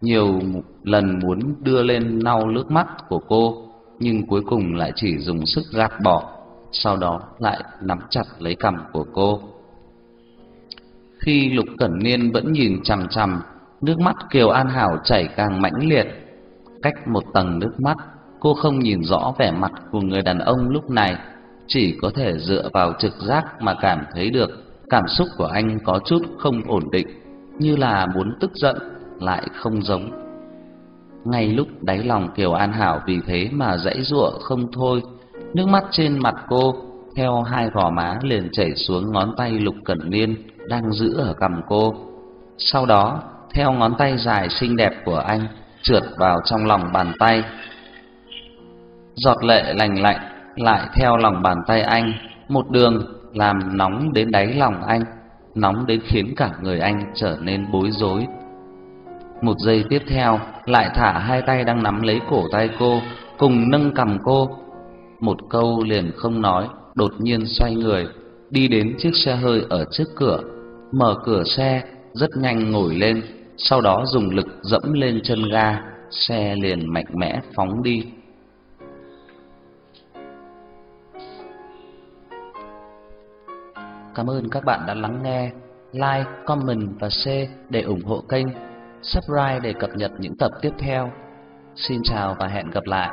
nhiều lần muốn đưa lên lau nước mắt của cô, nhưng cuối cùng lại chỉ dùng sức gạt bỏ, sau đó lại nắm chặt lấy cằm của cô. Khi Lục Cẩn Niên vẫn nhìn chằm chằm, nước mắt Kiều An Hảo chảy càng mãnh liệt. Cách một tầng nước mắt, cô không nhìn rõ vẻ mặt của người đàn ông lúc này, chỉ có thể dựa vào trực giác mà cảm thấy được cảm xúc của anh có chút không ổn định, như là muốn tức giận lại không giống. Ngay lúc đáy lòng Kiều An Hảo vì thế mà dãy giụa không thôi, nước mắt trên mặt cô theo hai gò má liền chảy xuống ngón tay Lục Cẩn Niên đang giữ ở cằm cô. Sau đó, theo ngón tay dài xinh đẹp của anh trượt vào trong lòng bàn tay. Giọt lệ lành lạnh lại theo lòng bàn tay anh, một đường làm nóng đến đáy lòng anh, nóng đến khiến cả người anh trở nên bối rối. Một giây tiếp theo, lại thả hai tay đang nắm lấy cổ tay cô, cùng nâng cầm cô. Một câu liền không nói, đột nhiên xoay người, đi đến chiếc xe hơi ở trước cửa, mở cửa xe, rất nhanh ngồi lên, sau đó dùng lực dẫm lên chân ga, xe liền mạnh mẽ phóng đi. Cảm ơn các bạn đã lắng nghe, like, comment và share để ủng hộ kênh, subscribe để cập nhật những tập tiếp theo. Xin chào và hẹn gặp lại.